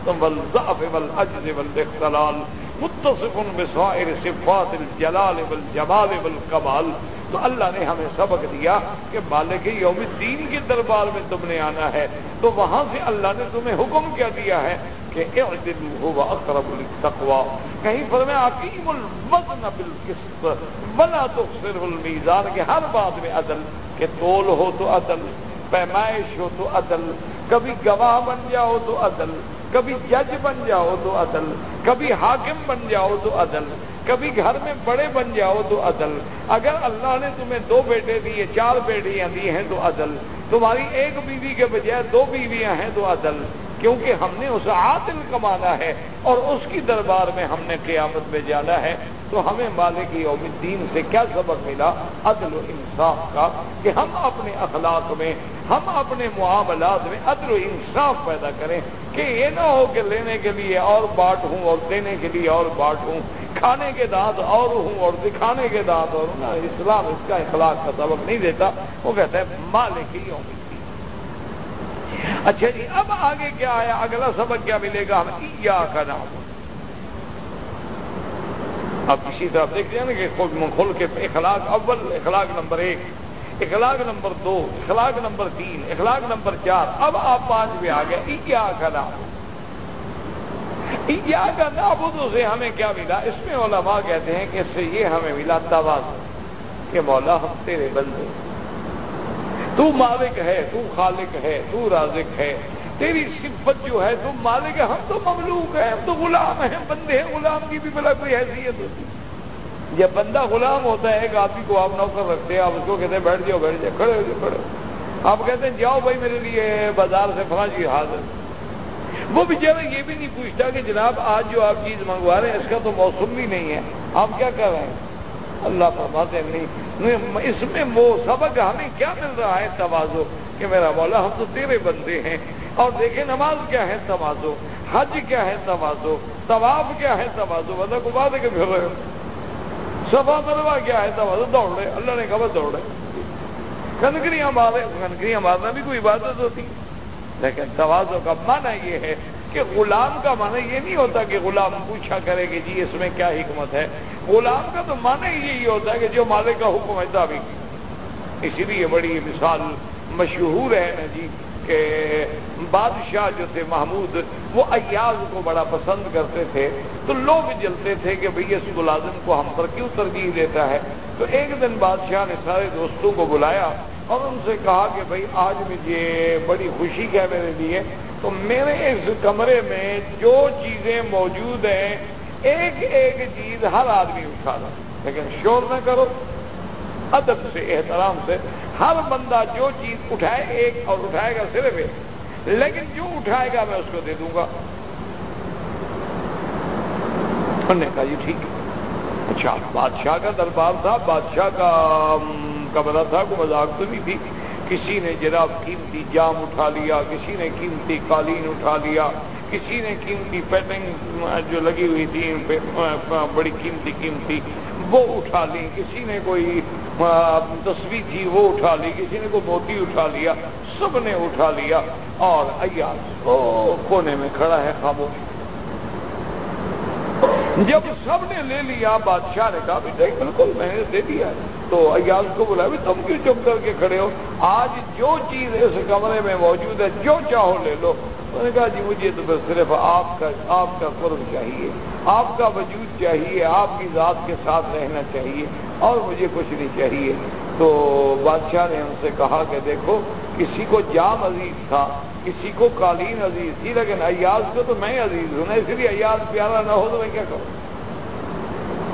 والضعف والعجز والاختلال متصف بسائر صفات الجلال والجمال والکمال تو اللہ نے ہمیں سبق دیا کہ مالک یوم الدین کے دربار میں تم نے آنا ہے۔ تو وہاں سے اللہ نے تمہیں حکم کیا دیا ہے کہ اعدلوا هو اقرب للتقوى۔ کہیں پر میں عقیم الوزن بالقسط، ولا تخسر المیزان کہ ہر بات میں عدل، کہ تول ہو تو عدل۔ پیمائش ہو تو عدل، کبھی گواہ بن جاؤ تو عدل، کبھی جج بن جاؤ تو عدل، کبھی حاکم بن جاؤ تو عدل، کبھی گھر میں بڑے بن جاؤ تو عدل۔ اگر اللہ نے تمہیں دو بیٹے دیے، چار بیٹیاں دی ہیں تو عدل۔ تمہاری ایک بیوی کے بجائے دو بیویاں ہیں تو عدل۔ کیونکہ ہم نے اسے عادل کمانا ہے اور اس کی دربار میں ہم نے قیامت میں جانا ہے۔ تو ہمیں مالک یوم الدین سے کیا سبق ملا؟ عدل و انصاف کا، کہ ہم اپنے اخلاق میں، ہم اپنے معاملات میں عدل و انصاف پیدا کریں۔ کہ یہ نہ ہو کہ لینے کے لیے اور بانٹ ہوں اور دینے کے لیے اور بانٹ ہوں، کھانے کے دانت اور ہوں اور دکھانے کے دانت اور ہوں اسلام اس کا اخلاق کا سبق نہیں دیتا۔ وہ کہتا ہے، مالک یوم الدین۔ اچھا جی اب آگے کیا آیا؟ اگلا سبق کیا ملے گا ہم کا نام اب کسی طرح دیکھ لیا نا کہ کھل کے اخلاق اول، اخلاق نمبر ایک، اخلاق نمبر دو، اخلاق نمبر تین، اخلاق نمبر چار۔ اب آپ پانچ بھی آ گئے کیا کا نام کا نابودوں سے ہمیں کیا ملا؟ اس میں علماء کہتے ہیں کہ اس سے یہ ہمیں ملا تواز کہ مولا ہم تیرے بندے تو مالک ہے، تو خالق ہے، تو رازق ہے۔ تیری صفت جو ہے تم مالک ہے، ہم تو مملوک ہیں، ہم تو غلام ہیں بندے ہیں، غلام کی بھی بلا کوئی حیثیت ہوتی۔ جب بندہ غلام ہوتا ہے، ایک آدمی کو آپ نوکر رکھتے ہیں، آپ اس کو کہتے ہیں، بیٹھ جاؤ بیٹھ جاؤ، کھڑے ہو جاؤ، کھڑے آپ کہتے ہیں، جاؤ بھائی میرے لیے بازار سے فلاں چیز حاضر۔ وہ بیچارہ یہ بھی نہیں پوچھتا کہ جناب، آج جو آپ چیز منگوا رہے ہیں، اس کا تو موسم بھی نہیں ہے۔ آپ کیا کر رہے ہیں؟ اللہ فرماتے نہیں اس میں وہ سبق ہمیں کیا مل رہا ہے توازو کہ میرا مولا، ہم تو تیرے بندے ہیں۔ اور دیکھیں نماز کیا ہے توازو، حج کیا ہے توازو، طواف کیا ہے توازو بندہ کو بات ہے کہ پھر رہے سفا مروا کیا ہے توازو، دوڑ رہے، اللہ نے کہا دوڑ رہے۔ کنکریاں مارے کنکریاں مارنا بھی کوئی عبادت ہوتی۔ لیکن توازو کا معنی یہ ہے کہ غلام کا معنی یہ نہیں ہوتا کہ غلام پوچھا کرے کہ جی اس میں کیا حکمت ہے۔ غلام کا تو معنی یہی ہوتا ہے کہ جو مالک کا حکم ہے تابی اسی لیے بڑی مثال مشہور ہے نا جی کہ بادشاہ جو تھے محمود، وہ ایاز کو بڑا پسند کرتے تھے۔ تو لوگ جلتے تھے کہ بھئی اس ملازم کو ہم پر کیوں ترجیح دیتا ہے؟ تو ایک دن بادشاہ نے سارے دوستوں کو بلایا اور ان سے کہا کہ بھئی آج مجھے بڑی خوشی کیا میرے لیے۔ تو میرے اس کمرے میں جو چیزیں موجود ہیں، ایک ایک چیز ہر آدمی اٹھا رہا لیکن شور نہ کرو۔ ادب سے، احترام سے ہر بندہ جو چیز اٹھائے، ایک اور اٹھائے گا صرف ایک لیکن جو اٹھائے گا میں اس کو دے دوں گا۔ نے کہا جی ٹھیک ہے۔ اچھا بادشاہ کا دربار تھا، بادشاہ کا کمرہ تھا، کوئی مذاق تو نہیں تھی۔ کسی نے جناب قیمتی جام اٹھا لیا، کسی نے قیمتی قالین اٹھا لیا، کسی نے قیمتی پیٹنگ جو لگی ہوئی تھی بڑی قیمتی قیمتی، وہ اٹھا لی کسی نے کوئی تصویر تھی، وہ اٹھا لی، کسی نے کوئی موتی اٹھا لیا، سب نے اٹھا لیا۔ اور ایاز کونے میں کھڑا ہے خاموش۔ جب سب نے لے لیا، بادشاہ نے کہا بھی نہیں، بالکل میں نے دے دیا تو ایاز کو بولا بھی تم کیوں چپ کر کے کھڑے ہو؟ آج جو چیز اس کمرے میں موجود ہے، جو چاہو لے لو۔ میں نے کہا جی مجھے تو صرف آپ کا آپ کا قرب چاہیے، آپ کا وجود چاہیے، آپ کی ذات کے ساتھ رہنا چاہیے اور مجھے کچھ نہیں چاہیے۔ تو بادشاہ نے ان سے کہا کہ دیکھو، کسی کو جام عزیز تھا، کسی کو قالین عزیز تھی، لیکن ایاز کو تو میں عزیز ہوں نا، اس لیے ایاز پیارا نہ ہو تو میں کیا کروں؟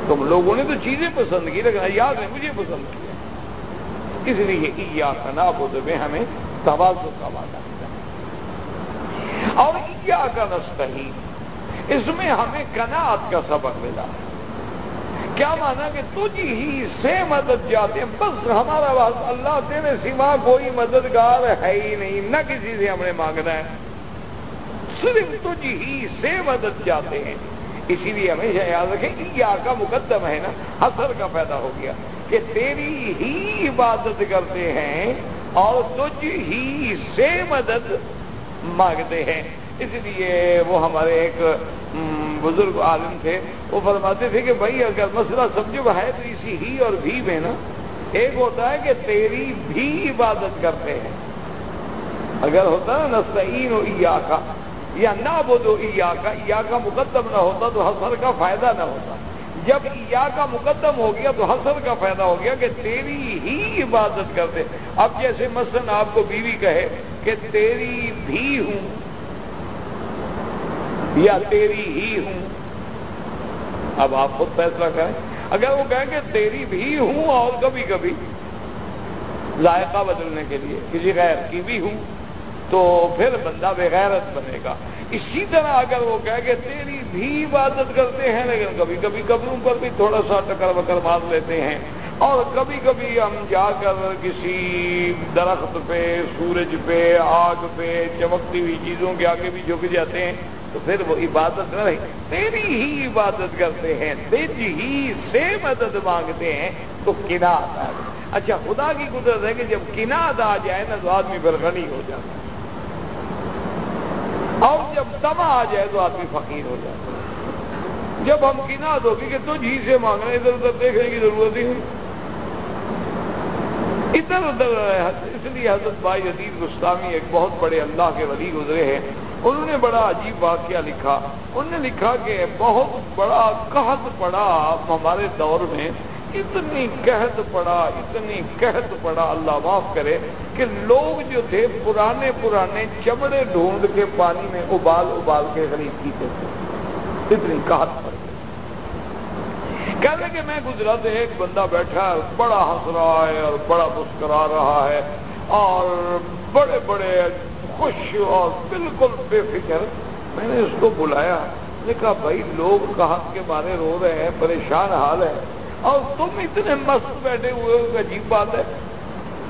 تم لوگوں نے تو چیزیں پسند کی، لیکن ایاز نے مجھے پسند کیا۔ اس لیے ایا کا نابود میں ہمیں توازو کا وعدہ۔ اور ایا کا اس میں ہمیں کناعت کا سبق ملا۔ کیا مانا کہ تجھ ہی سے مدد جاتے ہیں؟ بس ہمارا بات اللہ تیرے سوا کوئی مددگار ہے ہی نہیں، نہ کسی سے ہم نے مانگنا ہے۔ صرف تجھ ہی سے مدد جاتے ہیں۔ اسی لیے ہمیشہ یاد رکھیں یا کا مقدم ہے نا اثر کا پیدا ہو گیا کہ تیری ہی عبادت کرتے ہیں اور تجھ ہی سے مدد مانگتے ہیں۔ اس لیے وہ ہمارے ایک بزرگ عالم تھے۔ وہ فرماتے تھے کہ بھائی، اگر مسئلہ سمجھو، ہے تو اسی ہی اور بھی میں نا، ایک ہوتا ہے کہ تیری بھی عبادت کرتے ہیں۔ اگر ہوتا نا نسعین و ایا کا یا نہ بدو ایا کا ایا کا مقدم نہ ہوتا تو حسر کا فائدہ نہ ہوتا۔ جب ایا کا مقدم ہو گیا تو حسر کا فائدہ ہو گیا کہ تیری ہی عبادت کرتے اب جیسے مثلاً آپ کو بیوی کہے کہ تیری بھی ہوں یا تیری ہی ہوں۔ اب آپ خود فیصلہ کریں۔ اگر وہ کہیں کہ تیری بھی ہوں اور کبھی کبھی ذائقہ بدلنے کے لیے کسی غیر کی بھی ہوں تو پھر بندہ بغیرت بنے گا۔ اسی طرح اگر وہ کہہ کہ تیری بھی عبادت کرتے ہیں، لیکن کبھی کبھی قبروں پر بھی تھوڑا سا ٹکر وکر مار لیتے ہیں۔ اور کبھی کبھی ہم جا کر کسی درخت پہ، سورج پہ، آگ پہ چمکتی ہوئی چیزوں کے آگے بھی جھک جاتے ہیں، تو پھر وہ عبادت نہ رہی۔ تیری ہی عبادت کرتے ہیں، تیری ہی سے مدد مانگتے ہیں، تو کنات آ گئی۔ اچھا خدا کی قدرت ہے کہ جب کنات آ جائے نا، تو آدمی پھر غنی ہو جاتا ہے۔ اور جب تما آ جائے تو آدمی فقیر ہو جاتا ہے جب ہم کنات ہوگی کہ تجھ ہی سے مانگنا، ادھر ادھر دیکھنے کی ضرورت ہی نہیں۔ ادھر ادھر، اس لیے حضرت بھائی عزیز گستامی ایک بہت بڑے اللہ کے ولی گزرے ہیں۔ انہوں نے بڑا عجیب واقعہ لکھا۔ انہوں نے لکھا کہ بہت بڑا قحط پڑا ہمارے دور میں اتنی قحط پڑا، اتنی قحط پڑا، اللہ معاف کرے کہ لوگ جو تھے پرانے پرانے چمڑے ڈھونڈ کے پانی میں ابال ابال کے غریب پیتے تھے۔ اتنی قحط پڑ گئی۔ کہنے کہ میں گزرا تو ایک بندہ بیٹھا ہے، بڑا ہنس رہا ہے اور بڑا مسکرا رہا ہے اور بڑے بڑے خوش اور بالکل بے فکر۔ میں نے اس کو بلایا، نے کہا، بھائی، لوگ کہاں کے بارے رو رہے ہیں، پریشان حال ہے۔ اور تم اتنے مست بیٹھے ہوئے ہو عجیب بات ہے۔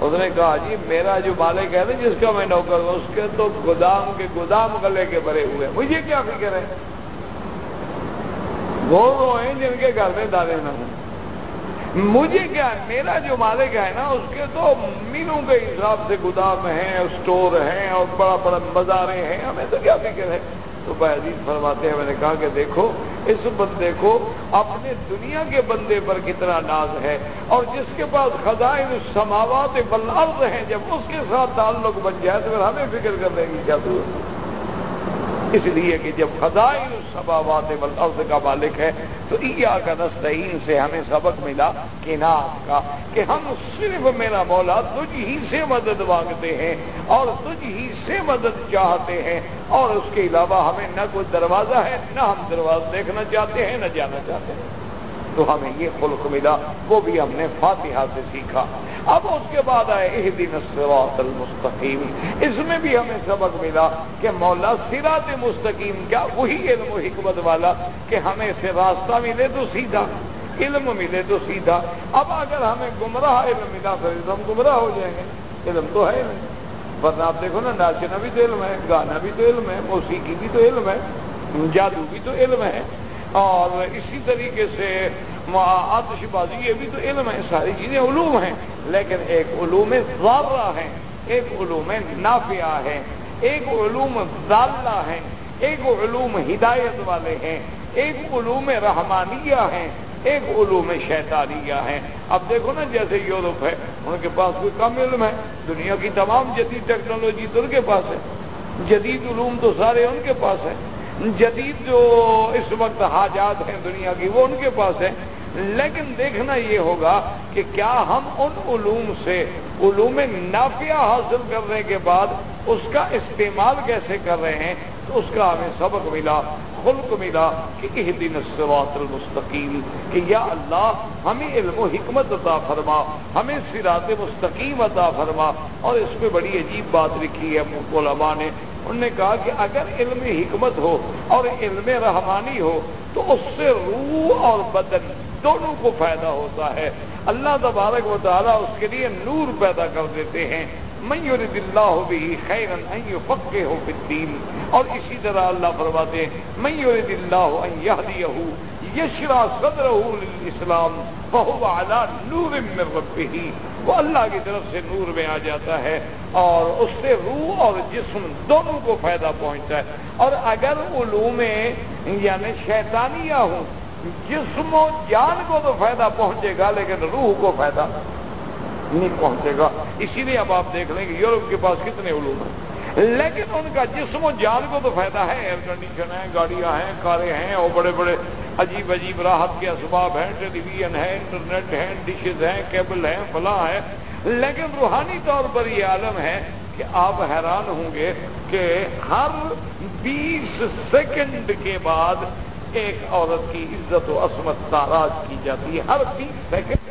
اس نے کہا جی میرا جو مالک ہے نا، جس کا میں نوکر ہوں، اس کے تو گودام کے گودام گلے کے بھرے ہوئے مجھے کیا فکر ہے؟ وہ وہ ہیں جن کے گھر میں دانے نہ ہوں۔ مجھے کیا میرا جو مالک ہے نا، اس کے تو میلوں کے حساب سے گودام ہیں، اسٹور ہیں اور بڑا بڑا مزارے ہیں۔ ہمیں تو کیا فکر ہے؟ تو حدیث فرماتے ہیں، میں نے کہا کہ دیکھو، اس بندے کو اپنے دنیا کے بندے پر کتنا ناز ہے اور جس کے پاس خزائن سماوات بلال ہیں، جب اس کے ساتھ تعلق بن جائے تو پھر ہمیں فکر کرنے کی کیا ضرورت اس لیے کہ جب فضائل سباوات والارض کا مالک ہے، تو ایا کا نستعین سے ہمیں سبق ملا کہ کا، کہ ہم صرف میرا مولا تجھ ہی سے مدد مانگتے ہیں اور تجھ ہی سے مدد چاہتے ہیں اور اس کے علاوہ ہمیں نہ کوئی دروازہ ہے، نہ ہم دروازہ دیکھنا چاہتے ہیں، نہ جانا چاہتے ہیں۔ تو ہمیں یہ خلق ملا، وہ بھی ہم نے فاتحہ سے سیکھا۔ اب اس کے بعد آئے اح دن المستقیم۔ اس میں بھی ہمیں سبق ملا کہ مولا سرات مستقیم، کیا وہی علم و حکمت والا کہ ہمیں سے راستہ ملے تو سیدھا، علم ملے تو سیدھا۔ اب اگر ہمیں گمراہ علم ملا، پھر تو ہم گمراہ ہو جائیں گے۔ علم تو ہے نہیں۔ ورنہ آپ دیکھو نا، ناچنا بھی تو علم ہے، گانا بھی تو علم ہے، موسیقی بھی تو علم ہے، جادو بھی تو علم ہے۔ اور اسی طریقے سے آتش بازی یہ بھی تو علم ہے، ساری چیزیں علوم ہیں، لیکن ایک علوم ضارہ ہیں ایک علوم نافیہ ہے، ایک علوم ضالہ ہیں، ایک علوم ہدایت والے ہیں، ایک علوم رحمانیہ ہیں، ایک علوم شیطانیہ ہیں۔ اب دیکھو نا، جیسے یورپ ہے، ان کے پاس کوئی کم علم ہے، دنیا کی تمام جدید ٹیکنالوجی تو ان کے پاس ہے، جدید علوم تو سارے ان کے پاس ہیں۔ جدید جو اس وقت حاجات ہیں دنیا کی وہ ان کے پاس ہیں۔ لیکن دیکھنا یہ ہوگا کہ کیا ہم ان علوم سے علوم نافیہ حاصل کرنے کے بعد اس کا استعمال کیسے کر رہے ہیں، تو اس کا ہمیں سبق ملا۔ خلق ملا کہ یہ دن سوات المستقیم، کہ یا اللہ ہمیں علم و حکمت عطا فرما، ہمیں سرات مستقیم عطا فرما۔ اور اس پہ بڑی عجیب بات لکھی ہے، علماء نے، انہوں نے کہا کہ اگر علم حکمت ہو اور علم رحمانی ہو تو اس سے روح اور بدن دونوں کو فائدہ ہوتا ہے۔ اللہ تبارک و تعالیٰ اس کے لیے نور پیدا کر دیتے ہیں۔ میور دلّہ ہو بھی خیرن پکے ہو الدین اور اسی طرح اللہ فرماتے میور دلّہ ہو یشرا صدر اسلام بہو اعلیٰ نور ہی وہ اللہ کی طرف سے نور میں آ جاتا ہے اور اس سے روح اور جسم دونوں کو فائدہ پہنچتا ہے۔ اور اگر علوم یعنی شیطانیہ ہوں، جسم و جان کو تو فائدہ پہنچے گا، لیکن روح کو فائدہ۔ نہیں پہنچے گا۔ اسی لیے اب آپ دیکھ لیں کہ یورپ کے پاس کتنے علوم ہیں۔ لیکن ان کا جسم و جان کو تو فائدہ ہے۔ ایئر کنڈیشن ہے گاڑیاں ہیں، کاریں ہیں، اور بڑے بڑے عجیب عجیب راحت کے اسباب ہیں۔ ٹیلی ویژن ہے انٹرنیٹ ہے ڈشز ہیں کیبل ہیں، فلاں ہے لیکن روحانی طور پر یہ عالم ہے کہ آپ حیران ہوں گے کہ ہر بیس سیکنڈ کے بعد ایک عورت کی عزت و عصمت تاراج کی جاتی ہے۔ ہر بیس سیکنڈ